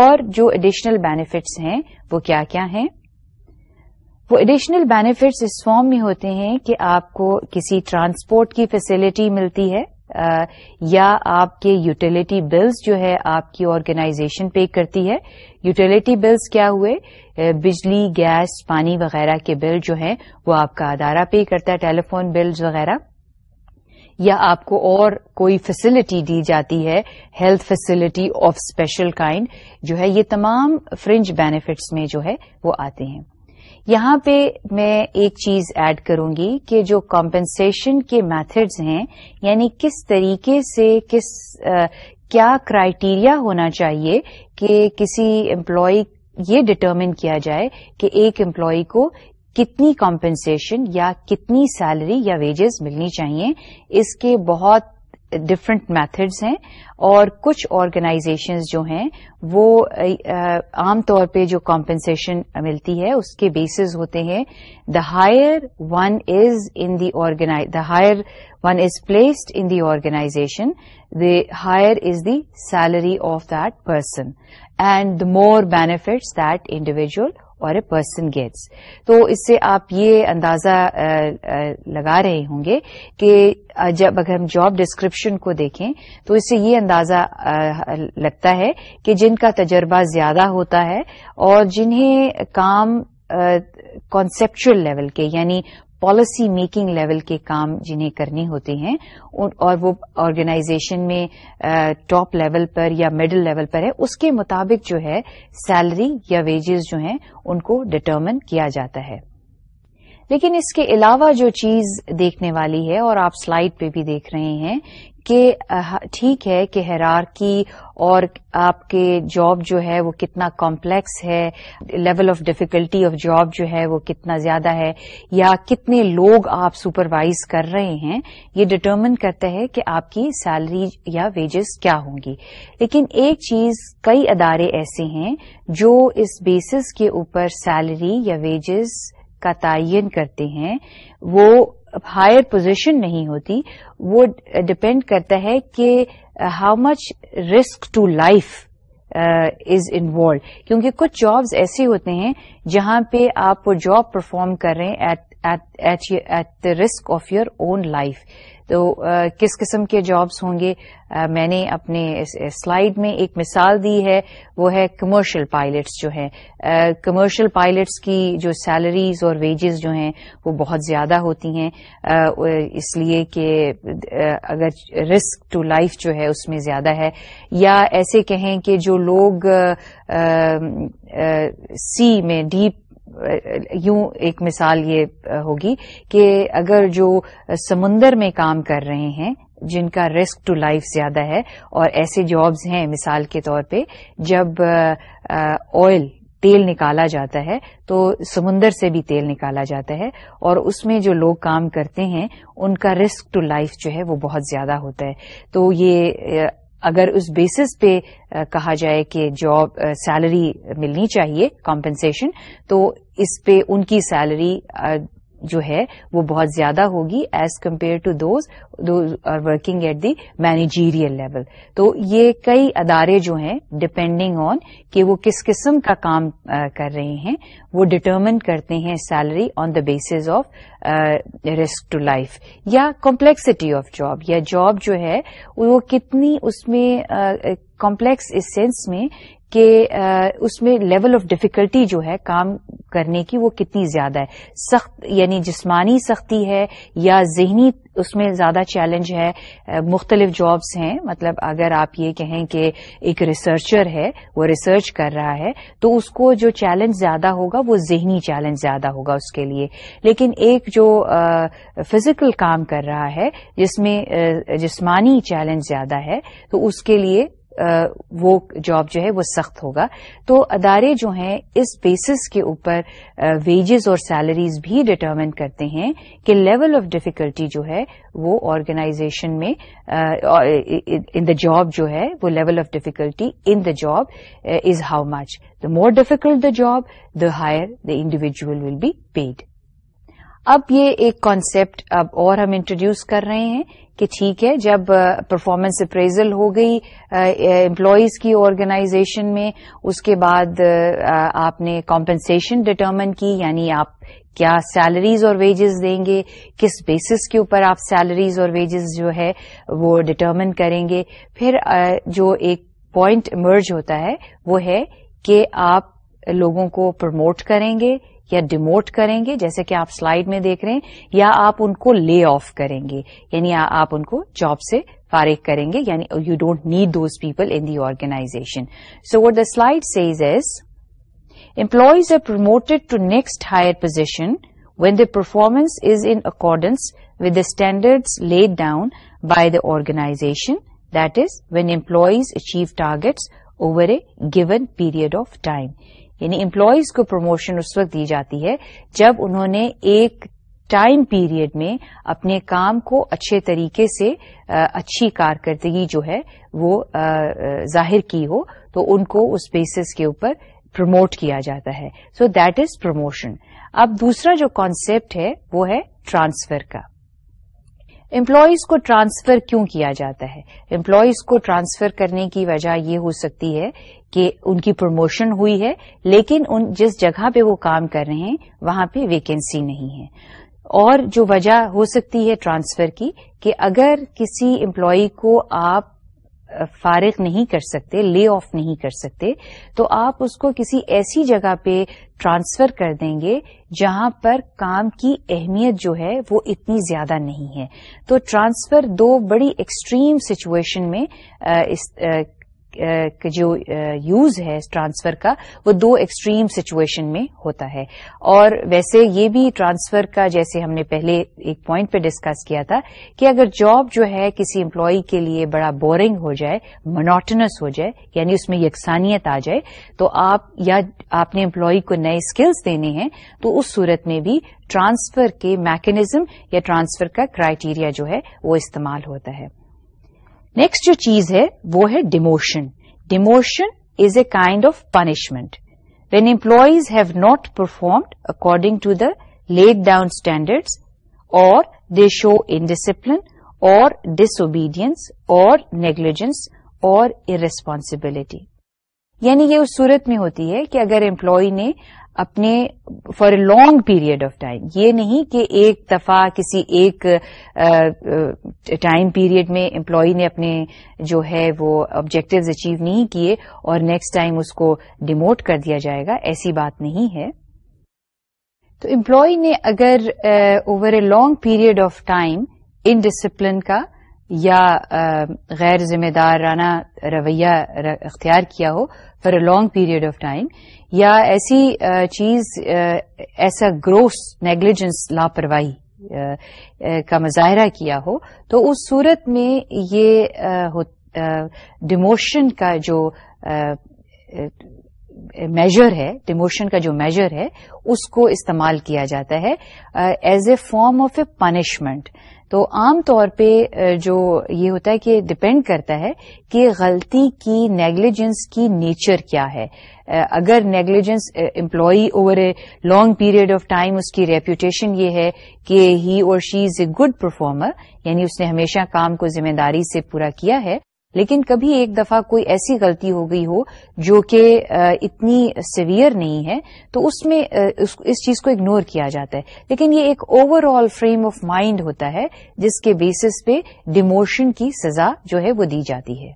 اور جو ایڈیشنل بینیفٹس ہیں وہ کیا کیا ہیں وہ ایڈیشنل بینیفٹس اس فارم میں ہوتے ہیں کہ آپ کو کسی ٹرانسپورٹ کی فیسلٹی ملتی ہے یا آپ کے یوٹیلیٹی بلز جو ہے آپ کی آرگنائزیشن پے کرتی ہے یوٹیلیٹی بلز کیا ہوئے بجلی گیس پانی وغیرہ کے بل جو ہیں وہ آپ کا ادارہ پے کرتا ہے ٹیلیفون بلز وغیرہ یا آپ کو اور کوئی فیسلٹی دی جاتی ہے health facility of special kind جو ہے یہ تمام فرنج بینیفٹس میں جو ہے وہ آتے ہیں یہاں پہ میں ایک چیز ایڈ کروں گی کہ جو کمپنسیشن کے میتھڈز ہیں یعنی کس طریقے سے کس کیا کرائیٹیریا ہونا چاہیے کہ کسی امپلائی یہ ڈٹرمن کیا جائے کہ ایک امپلائی کو کتنی کمپنسیشن یا کتنی سیلری یا ویجز ملنی چاہیے اس کے بہت ڈفرنٹ میتھڈز ہیں اور کچھ آرگنائزیشنز جو ہیں وہ عام طور پہ جو کمپنسیشن ملتی ہے اس کے بیسز ہوتے ہیں the higher one is in the organize higher one is placed in the organization the higher is the salary of that person and the more benefits that individual اور اے پرسن گیٹس تو اس سے آپ یہ اندازہ لگا رہے ہوں گے کہ جب اگر ہم جاب ڈسکرپشن کو دیکھیں تو اس سے یہ اندازہ لگتا ہے کہ جن کا تجربہ زیادہ ہوتا ہے اور جنہیں کام کانسیپچل لیول کے یعنی پالیسی میکنگ لیول کے کام جنہیں کرنے ہوتے ہیں اور وہ آرگنائزیشن میں ٹاپ لیول پر یا مڈل لیول پر ہے اس کے مطابق جو ہے سیلری یا ویجز جو ہیں ان کو ڈٹرمن کیا جاتا ہے لیکن اس کے علاوہ جو چیز دیکھنے والی ہے اور آپ سلائیڈ پہ بھی دیکھ رہے ہیں کہ ٹھیک ہے کہ حیرار کی اور آپ کے جاب جو ہے وہ کتنا کمپلیکس ہے level of difficulty of job جو ہے وہ کتنا زیادہ ہے یا کتنے لوگ آپ سپروائز کر رہے ہیں یہ ڈٹرمن کرتا ہے کہ آپ کی سیلری یا ویجز کیا ہوں گی لیکن ایک چیز کئی ادارے ایسے ہیں جو اس بیسس کے اوپر سیلری یا ویجز کا تعین کرتے ہیں وہ ہائر پوزیشن نہیں ہوتی وہ ڈپینڈ کرتا ہے کہ how much risk to life is involve کیونکہ کچھ جابز ایسے ہوتے ہیں جہاں پہ آپ وہ جاب پرفارم کر رہے ہیں at the risk of your own life تو کس قسم کے جابس ہوں گے میں نے اپنے سلائیڈ میں ایک مثال دی ہے وہ ہے کمرشل پائلٹس جو ہیں کمرشل پائلٹس کی جو سیلریز اور ویجز جو ہیں وہ بہت زیادہ ہوتی ہیں اس لیے کہ اگر رسک ٹو لائف جو ہے اس میں زیادہ ہے یا ایسے کہیں کہ جو لوگ سی میں ڈیپ یوں ایک مثال یہ ہوگی کہ اگر جو سمندر میں کام کر رہے ہیں جن کا رسک ٹو لائف زیادہ ہے اور ایسے جابز ہیں مثال کے طور پہ جب آئل تیل نکالا جاتا ہے تو سمندر سے بھی تیل نکالا جاتا ہے اور اس میں جو لوگ کام کرتے ہیں ان کا رسک ٹو لائف جو ہے وہ بہت زیادہ ہوتا ہے تو یہ اگر اس بیسس پہ کہا جائے کہ جاب سیلری ملنی چاہیے کمپنسیشن تو اس پہ ان کی سیلری جو ہے وہ بہت زیادہ ہوگی as compare to those are working at the managerial level تو یہ کئی ادارے جو ہیں ڈپینڈنگ آن کہ وہ کس قسم کا کام کر رہے ہیں وہ ڈٹرمن کرتے ہیں salary on the basis of risk to life یا کمپلیکسٹی آف جاب یا جاب جو ہے وہ کتنی اس میں کمپلیکس اس سینس میں کہ اس میں لیول آف ڈیفیکلٹی جو ہے کام کرنے کی وہ کتنی زیادہ ہے سخت یعنی جسمانی سختی ہے یا ذہنی اس میں زیادہ چیلنج ہے مختلف جابس ہیں مطلب اگر آپ یہ کہیں کہ ایک ریسرچر ہے وہ ریسرچ کر رہا ہے تو اس کو جو چیلنج زیادہ ہوگا وہ ذہنی چیلنج زیادہ ہوگا اس کے لیے لیکن ایک جو فزیکل کام کر رہا ہے جس میں جسمانی چیلنج زیادہ ہے تو اس کے لیے وہ جاب جو ہے وہ سخت ہوگا تو ادارے جو ہیں اس بیسس کے اوپر ویجز اور سیلریز بھی ڈٹرمن کرتے ہیں کہ لیول آف ڈیفیکلٹی جو ہے وہ آرگنائزیشن میں ان دا جاب جو ہے وہ level of difficulty in the job is how much the more difficult the job the higher the individual will be paid اب یہ ایک کانسیپٹ اب اور ہم انٹروڈیوس کر رہے ہیں کہ ٹھیک ہے جب پرفارمنس اپریزل ہو گئی امپلائیز کی آرگنائزیشن میں اس کے بعد آپ نے کمپنسیشن ڈٹرمن کی یعنی آپ کیا سیلریز اور ویجز دیں گے کس بیسس کے اوپر آپ سیلریز اور ویجز جو ہے وہ ڈٹرمن کریں گے پھر جو ایک پوائنٹ ایمرج ہوتا ہے وہ ہے کہ آپ لوگوں کو پروموٹ کریں گے یا ڈیموٹ کریں گے جیسے کہ آپ سلائیڈ میں دیکھ رہے ہیں یا آپ ان کو لے آف کریں گے یعنی آپ ان کو جاب سے فارغ کریں گے یعنی you don't need those people in the organization so what the slide says is employees are promoted to next higher position when the performance is in accordance with the standard laid down by the organization that is when employees achieve targets over a given period of time یعنی employees کو promotion اس وقت دی جاتی ہے جب انہوں نے ایک ٹائم پیریڈ میں اپنے کام کو اچھے طریقے سے اچھی کارکردگی جو ہے وہ ظاہر کی ہو تو ان کو اس بیسس کے اوپر پروموٹ کیا جاتا ہے سو دیٹ از پروموشن اب دوسرا جو کانسیپٹ ہے وہ ہے ٹرانسفر کا امپلائیز کو ٹرانسفر کیوں کیا جاتا ہے امپلائیز کو ٹرانسفر کرنے کی وجہ یہ ہو سکتی ہے کہ ان کی پروموشن ہوئی ہے لیکن ان جس جگہ پہ وہ کام کر رہے ہیں وہاں پہ ویکینسی نہیں ہے اور جو وجہ ہو سکتی ہے ٹرانسفر کی کہ اگر کسی امپلائی کو آپ فارغ نہیں کر سکتے لے آف نہیں کر سکتے تو آپ اس کو کسی ایسی جگہ پہ ٹرانسفر کر دیں گے جہاں پر کام کی اہمیت جو ہے وہ اتنی زیادہ نہیں ہے تو ٹرانسفر دو بڑی ایکسٹریم سچویشن میں جو یوز ہے ٹرانسفر کا وہ دو ایکسٹریم سچویشن میں ہوتا ہے اور ویسے یہ بھی ٹرانسفر کا جیسے ہم نے پہلے ایک پوائنٹ پہ ڈسکس کیا تھا کہ اگر جاب جو ہے کسی امپلائی کے لیے بڑا بورنگ ہو جائے مناٹنس ہو جائے یعنی اس میں یکسانیت آ جائے تو آپ یا آپ نے امپلائی کو نئے اسکلس دینے ہیں تو اس صورت میں بھی ٹرانسفر کے میکنیزم یا ٹرانسفر کا کرائیٹیریا جو ہے وہ استعمال ہوتا ہے نیکسٹ جو چیز ہے وہ ہے demotion demotion is a kind of punishment when employees have not performed according to the laid down standard اور دے شو ان ڈسپلن اور ڈس اوبیڈینس اور نیگلیجنس اور ارسپانسبلٹی یعنی یہ اس صورت میں ہوتی ہے کہ اگر امپلائی نے اپنے for a long period of time یہ نہیں کہ ایک دفعہ کسی ایک ٹائم پیریڈ میں امپلائی نے اپنے جو ہے وہ آبجیکٹو اچیو نہیں کیے اور نیکسٹ ٹائم اس کو ڈیموٹ کر دیا جائے گا ایسی بات نہیں ہے تو امپلائی نے اگر over a long period of time indiscipline کا یا uh, غیر ذمہ دارانہ رویہ اختیار کیا ہو for a long period of time یا ایسی چیز ایسا گروس نیگلیجنس لاپرواہی کا مظاہرہ کیا ہو تو اس صورت میں یہ ڈیموشن کا جو میجر ہے ڈیموشن کا جو میجر ہے اس کو استعمال کیا جاتا ہے as a form of a punishment تو عام طور پہ جو یہ ہوتا ہے کہ ڈپینڈ کرتا ہے کہ غلطی کی نیگلیجنس کی نیچر کیا ہے اگر negligence employee over a long period of time اس کی ریپوٹیشن یہ ہے کہ ہی اور شی از اے گڈ پرفارمر یعنی اس نے ہمیشہ کام کو ذمہ داری سے پورا کیا ہے لیکن کبھی ایک دفعہ کوئی ایسی غلطی ہو گئی ہو جو کہ اتنی سیویئر نہیں ہے تو اس میں اس چیز کو اگنور کیا جاتا ہے لیکن یہ ایک overall frame of mind ہوتا ہے جس کے بیسس پہ ڈیموشن کی سزا جو ہے وہ دی جاتی ہے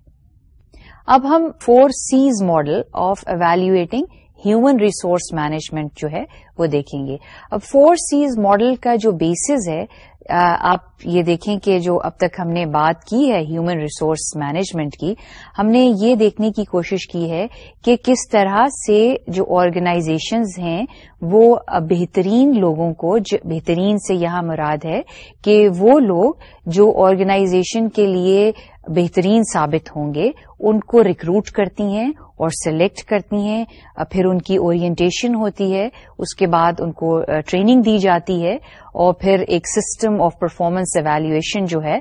اب ہم four C's model of evaluating human resource management جو ہے وہ دیکھیں گے اب فور سیز ماڈل کا جو بیسز ہے آپ یہ دیکھیں کہ جو اب تک ہم نے بات کی ہے ہیومن ریسورس مینجمنٹ کی ہم نے یہ دیکھنے کی کوشش کی ہے کہ کس طرح سے جو آرگنائزیشنز ہیں وہ بہترین لوگوں کو بہترین سے یہاں مراد ہے کہ وہ لوگ جو آرگنائزیشن کے لیے بہترین ثابت ہوں گے ان کو ریکروٹ کرتی ہیں اور سلیکٹ کرتی ہیں پھر ان کی اورینٹیشن ہوتی ہے اس کے بعد ان کو ٹریننگ دی جاتی ہے اور پھر ایک سسٹم آف پرفارمنس ایویلویشن جو ہے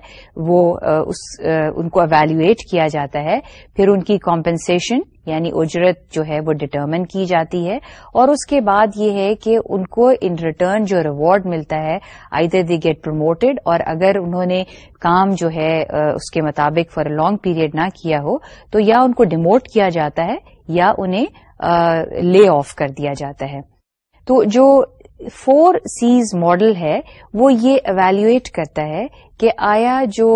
وہ اس ان کو ایویلویٹ کیا جاتا ہے پھر ان کی کمپنسیشن یعنی اجرت جو ہے وہ ڈٹرمن کی جاتی ہے اور اس کے بعد یہ ہے کہ ان کو ان ریٹرن جو ریوارڈ ملتا ہے آئی در دی گیٹ پروموٹیڈ اور اگر انہوں نے کام جو ہے اس کے مطابق فار لانگ پیریڈ نہ کیا ہو تو یا ان کو ڈیموٹ کیا جاتا ہے یا انہیں لے آف کر دیا جاتا ہے تو جو فور سیز ماڈل ہے وہ یہ ایویلویٹ کرتا ہے کہ آیا جو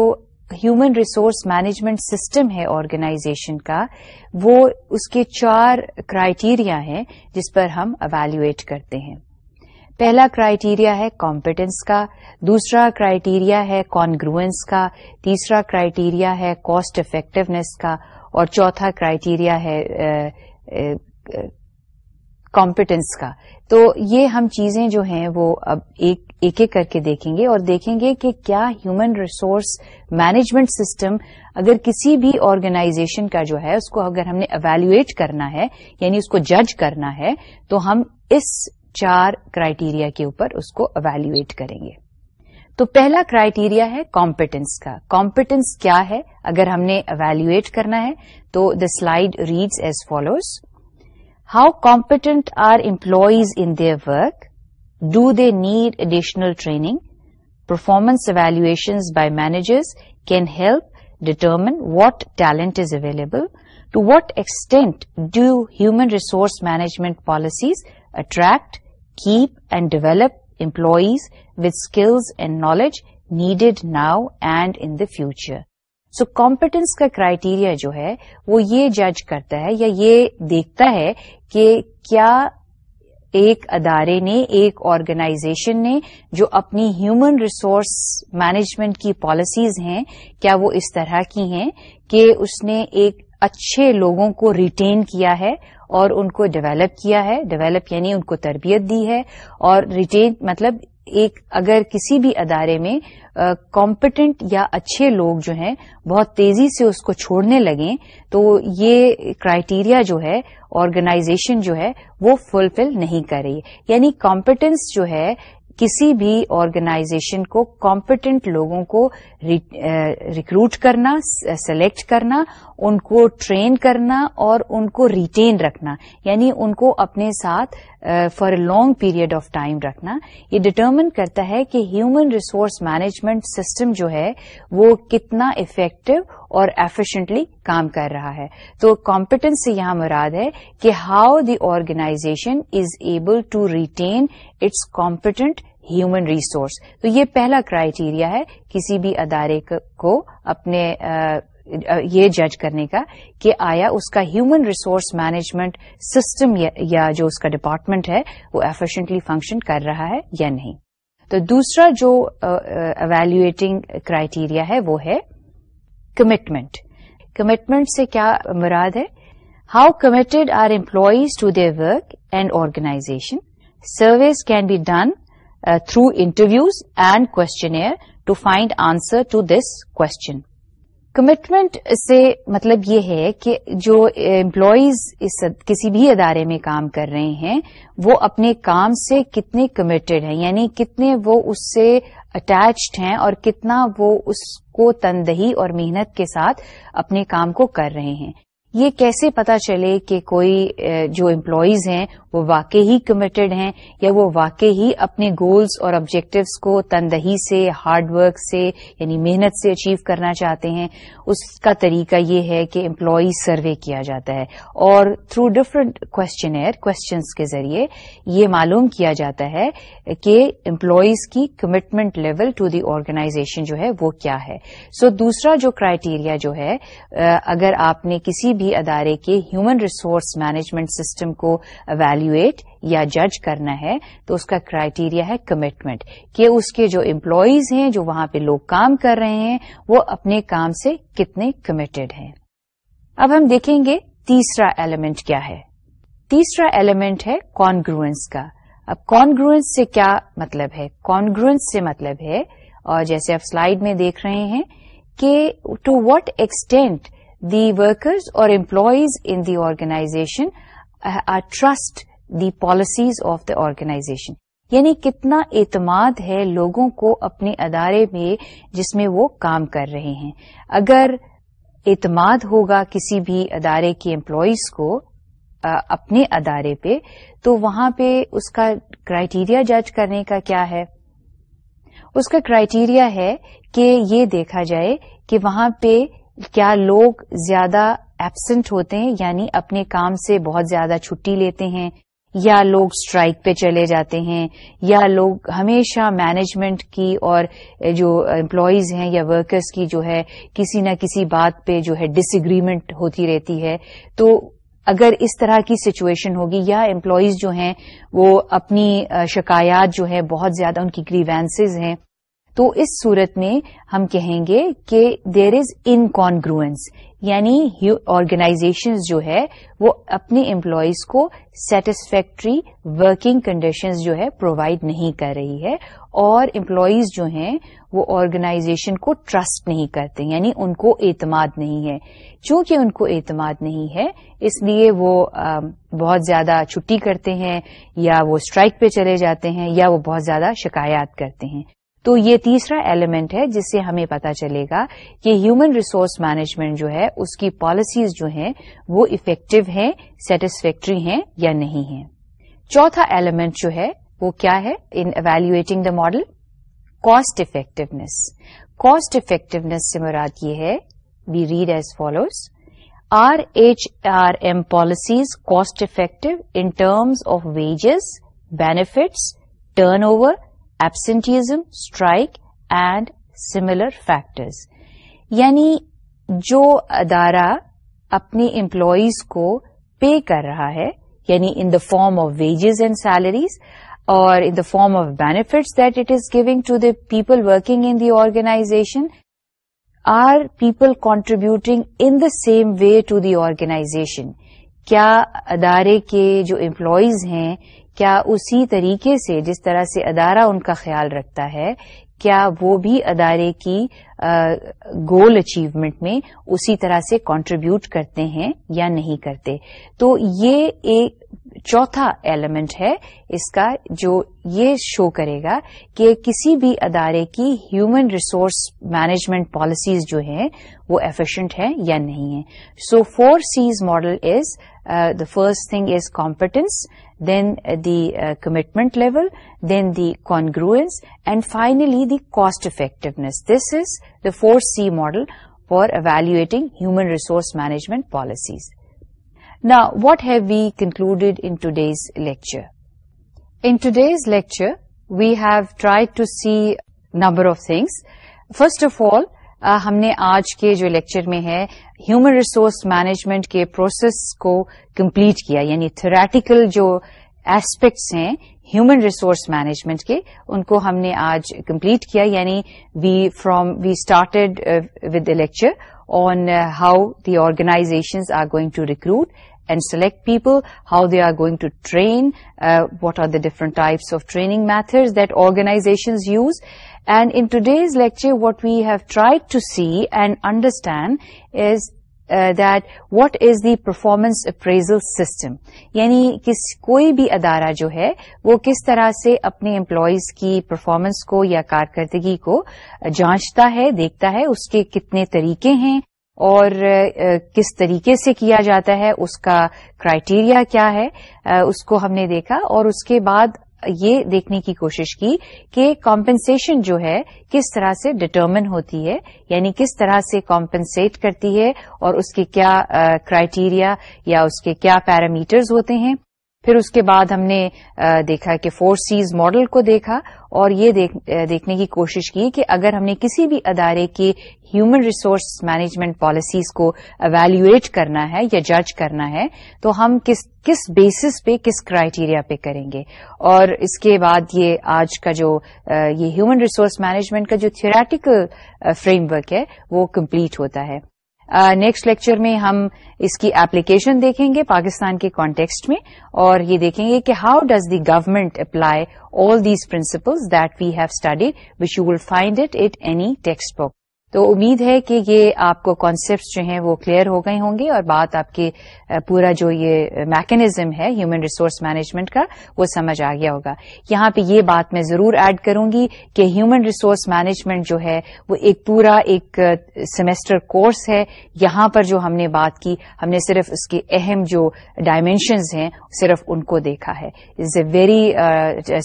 ہیومن ریسورس مینجمنٹ سسٹم ہے آرگنائزیشن کا وہ اس کے چار کرائیٹیریا ہیں جس پر ہم اویلویٹ کرتے ہیں پہلا کرائیٹیریا ہے کمپیٹنس کا دوسرا کرائیٹیریا ہے کانگروئنس کا تیسرا کرائیٹیریا ہے کاسٹ افیکٹونیس کا اور چوتھا کرائیٹیریا ہے کمپٹینس کا تو یہ ہم چیزیں جو ہیں وہ اب ایک ایک کر کے دیکھیں گے اور دیکھیں گے کہ کیا ہیومن ریسورس مینجمنٹ سسٹم اگر کسی بھی آرگنائزیشن کا جو ہے اس کو اگر ہم نے اویلویٹ کرنا ہے یعنی اس کو جج کرنا ہے تو ہم اس چار کرائیٹیریا کے اوپر اس کو اویلویٹ کریں گے تو پہلا کرائیٹیریا ہے کمپیٹنس کا کمپیٹنس کیا ہے اگر ہم نے اویلویٹ کرنا ہے تو the slide reads as follows How competent are employees in their work? Do they need additional training? Performance evaluations by managers can help determine what talent is available. To what extent do human resource management policies attract, keep, and develop employees with skills and knowledge needed now and in the future? So competence کا criteria جو ہے وہ یہ جج کرتا ہے یا یہ دیکھتا ہے کہ کیا ایک ادارے نے ایک آرگنائزیشن نے جو اپنی ہیومن ریسورس مینجمنٹ کی پالیسیز ہیں کیا وہ اس طرح کی ہیں کہ اس نے ایک اچھے لوگوں کو ریٹین کیا ہے اور ان کو ڈیویلپ کیا ہے ڈیویلپ یعنی ان کو تربیت دی ہے اور ریٹین مطلب ایک اگر کسی بھی ادارے میں کمپٹنٹ یا اچھے لوگ جو ہیں بہت تیزی سے اس کو چھوڑنے لگیں تو یہ کرائیٹیریا جو ہے آرگنائزیشن جو ہے وہ فلفل نہیں کر رہی یعنی کمپٹینس جو ہے کسی بھی آرگنائزیشن کو کمپٹنٹ لوگوں کو ریکروٹ کرنا سلیکٹ کرنا ان کو ٹرین کرنا اور ان کو ریٹین رکھنا یعنی ان کو اپنے ساتھ for a long period of time رکھنا یہ ڈٹرمن کرتا ہے کہ ہیومن ریسورس مینجمنٹ سسٹم جو ہے وہ کتنا افیکٹو اور ایفیشنٹلی کام کر رہا ہے تو کمپیٹنس سے یہاں مراد ہے کہ how the organization is able to retain its competent human resource تو یہ پہلا کرائیٹیریا ہے کسی بھی ادارے کو اپنے یہ جج کرنے کا کہ آیا اس کا ہیومن ریسورس مینجمنٹ سسٹم یا جو اس کا ڈپارٹمنٹ ہے وہ ایفیشنٹلی فنکشن کر رہا ہے یا نہیں تو دوسرا جو اویلویٹنگ کرائیٹیریا ہے وہ ہے کمٹمنٹ کمٹمنٹ سے کیا مراد ہے how committed are employees to their work and organization service can be done through interviews and questionnaire to find answer to this question commitment سے مطلب یہ ہے کہ جو امپلائیز کسی بھی ادارے میں کام کر رہے ہیں وہ اپنے کام سے کتنے کمیٹڈ ہیں یعنی کتنے وہ اس سے اٹیچڈ ہیں اور کتنا وہ اس کو تندہی اور محنت کے ساتھ اپنے کام کو کر رہے ہیں یہ کیسے پتا چلے کہ کوئی جو امپلائیز ہیں وہ واقع ہی کمیٹڈ ہیں یا وہ واقع ہی اپنے گولز اور آبجیکٹوز کو تندہی سے ہارڈ ورک سے یعنی محنت سے اچیو کرنا چاہتے ہیں اس کا طریقہ یہ ہے کہ امپلائی سروے کیا جاتا ہے اور تھرو ڈفرنٹ کوشچنئر کوشچنس کے ذریعے یہ معلوم کیا جاتا ہے کہ امپلائیز کی commitment level to the organisation جو ہے وہ کیا ہے سو so, دوسرا جو کرائیٹیریا جو ہے اگر آپ نے کسی بھی ادارے کے ہیومن ریسورس مینجمنٹ سسٹم کو ویلو ایویلویٹ یا جج کرنا ہے تو اس کا کرائیٹیریا ہے کمٹمنٹ کہ اس کے جو امپلائیز ہیں جو وہاں پہ لوگ کام کر رہے ہیں وہ اپنے کام سے کتنے کمیٹیڈ ہیں اب ہم دیکھیں گے تیسرا ایلیمنٹ کیا ہے تیسرا ایلیمنٹ ہے کانگروئنس کا اب کانگروئنس سے کیا مطلب ہے کانگروئنس سے مطلب ہے اور جیسے آپ سلائیڈ میں دیکھ رہے ہیں کہ to what extent the workers اور employees in the organization ah trust the policies of the organization یعنی کتنا اعتماد ہے لوگوں کو اپنے ادارے میں جس میں وہ کام کر رہے ہیں اگر اعتماد ہوگا کسی بھی ادارے کی امپلائیز کو اپنے ادارے پہ تو وہاں پہ اس کا کرائیٹیریا جج کرنے کا کیا ہے اس کا کرائیٹیریا ہے کہ یہ دیکھا جائے کہ وہاں پہ کیا لوگ زیادہ ایبسنٹ ہوتے ہیں یعنی اپنے کام سے بہت زیادہ چھٹی لیتے ہیں یا لوگ اسٹرائک پہ چلے جاتے ہیں یا لوگ ہمیشہ مینجمنٹ کی اور جو امپلائیز ہیں یا ورکرس کی جو ہے کسی نہ کسی بات پہ جو ہے ڈس اگریمنٹ ہوتی رہتی ہے تو اگر اس طرح کی سچویشن ہوگی یا امپلائیز جو ہیں وہ اپنی شکایات جو ہے بہت زیادہ ان کی گریوینسز ہیں تو اس صورت میں ہم کہیں گے کہ دیر از ان کانگروئنس یعنی آرگنائزیشنز جو ہے وہ اپنے امپلائیز کو سیٹسفیکٹری ورکنگ کنڈیشنز جو ہے پرووائڈ نہیں کر رہی ہے اور امپلائیز جو ہیں وہ آرگنائزیشن کو ٹرسٹ نہیں کرتے یعنی ان کو اعتماد نہیں ہے چونکہ ان کو اعتماد نہیں ہے اس لیے وہ بہت زیادہ چھٹی کرتے ہیں یا وہ اسٹرائک پہ چلے جاتے ہیں یا وہ بہت زیادہ شکایات کرتے ہیں تو یہ تیسرا ایلیمنٹ ہے جس سے ہمیں پتا چلے گا کہ ہیومن ریسورس مینجمنٹ جو ہے اس کی پالیسیز جو ہیں وہ افیکٹو ہیں سیٹسفیکٹری ہیں یا نہیں ہیں چوتھا ایلیمنٹ جو ہے وہ کیا ہے in evaluating the model cost effectiveness cost effectiveness سے مراد یہ ہے be read as follows are H R M policies cost effective in terms of wages benefits turnover absenteeism strike and similar factors یعنی جو ادارہ اپنے امپلائیز کو پے کر رہا ہے یعنی in the form of wages and salaries اور in the form of benefits that it is giving to the people working in the organisation are people contributing in the same way to the organisation کیا ادارے کے جو employees ہیں کیا اسی طریقے سے جس طرح سے ادارہ ان کا خیال رکھتا ہے کیا وہ بھی ادارے کی گول اچیومنٹ میں اسی طرح سے کانٹریبیوٹ کرتے ہیں یا نہیں کرتے تو یہ ایک چوتھا ایلیمنٹ ہے اس کا جو یہ شو کرے گا کہ کسی بھی ادارے کی ہیومن ریسورس مینجمنٹ پالیسیز جو ہیں وہ ایفیشینٹ ہیں یا نہیں ہیں so four C's model is the first thing is competence then uh, the uh, commitment level, then the congruence, and finally the cost effectiveness. This is the 4C model for evaluating human resource management policies. Now, what have we concluded in today's lecture? In today's lecture, we have tried to see a number of things. First of all, ہم نے آج کے جو lecture میں ہے human resource management کے process کو complete کیا یعنی تھریٹیکل جو ایسپیکٹس ہیں ہیومن ریسورس مینجمنٹ کے ان کو ہم نے آج کمپلیٹ کیا یعنی we from we started with a lecture on how the organizations are going to recruit and select people how they are going to train what are the different types of training methods that organizations use and in two days lecture what we have tried to see and understand that what is the performance appraisal system یعنی کوئی بھی ادارہ جو ہے وہ کس طرح سے اپنے امپلائیز کی پرفارمنس کو یا کارکردگی کو جانچتا ہے دیکھتا ہے اس کے کتنے طریقے ہیں اور uh, uh, کس طریقے سے کیا جاتا ہے اس کا کرائیٹیریا کیا ہے uh, اس کو ہم نے دیکھا اور اس کے بعد یہ دیکھنے کی کوشش کی کہ کمپنسیشن جو ہے کس طرح سے ڈٹرمن ہوتی ہے یعنی کس طرح سے کمپنسیٹ کرتی ہے اور اس کے کیا کرائیٹیریا اس کے کیا پیرامیٹرز ہوتے ہیں پھر اس کے بعد ہم نے دیکھا کہ فور سیز ماڈل کو دیکھا اور یہ دیکھنے کی کوشش کی کہ اگر ہم نے کسی بھی ادارے کی ہیومن ریسورس مینجمنٹ پالیسیز کو اویلویٹ کرنا ہے یا جج کرنا ہے تو ہم کس کس بیسس پہ کس کرائیٹیریا پہ کریں گے اور اس کے بعد یہ آج کا جو یہ ہیومن ریسورس مینجمنٹ کا جو تھیوریٹیکل فریم ورک ہے وہ کمپلیٹ ہوتا ہے نیکسٹ لیکچر میں ہم اس کی ایپلیکیشن دیکھیں گے پاکستان کے کانٹیکسٹ میں اور یہ دیکھیں گے کہ how does the government apply all these principles that we have studied which you will find it it any textbook تو امید ہے کہ یہ آپ کو کانسیپٹس جو ہیں وہ کلیئر ہو گئے ہوں گے اور بات آپ کے پورا جو یہ میکینزم ہے ہیومن ریسورس مینجمنٹ کا وہ سمجھ آ گیا ہوگا یہاں پہ یہ بات میں ضرور ایڈ کروں گی کہ ہیومن ریسورس مینجمنٹ جو ہے وہ ایک پورا ایک سیمسٹر کورس ہے یہاں پر جو ہم نے بات کی ہم نے صرف اس کے اہم جو ڈائمینشنز ہیں صرف ان کو دیکھا ہے is a very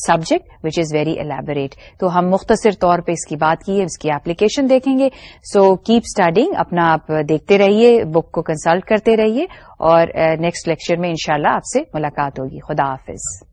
subject which is very elaborate تو ہم مختصر طور پہ اس کی بات کی ہے اس کی اپلیکیشن دیکھیں گے سو کیپ اسٹارٹنگ اپنا آپ دیکھتے رہیے بک کو کنسلٹ کرتے رہیے اور نیکسٹ uh, لیکچر میں انشاءاللہ شاء آپ سے ملاقات ہوگی خدا حافظ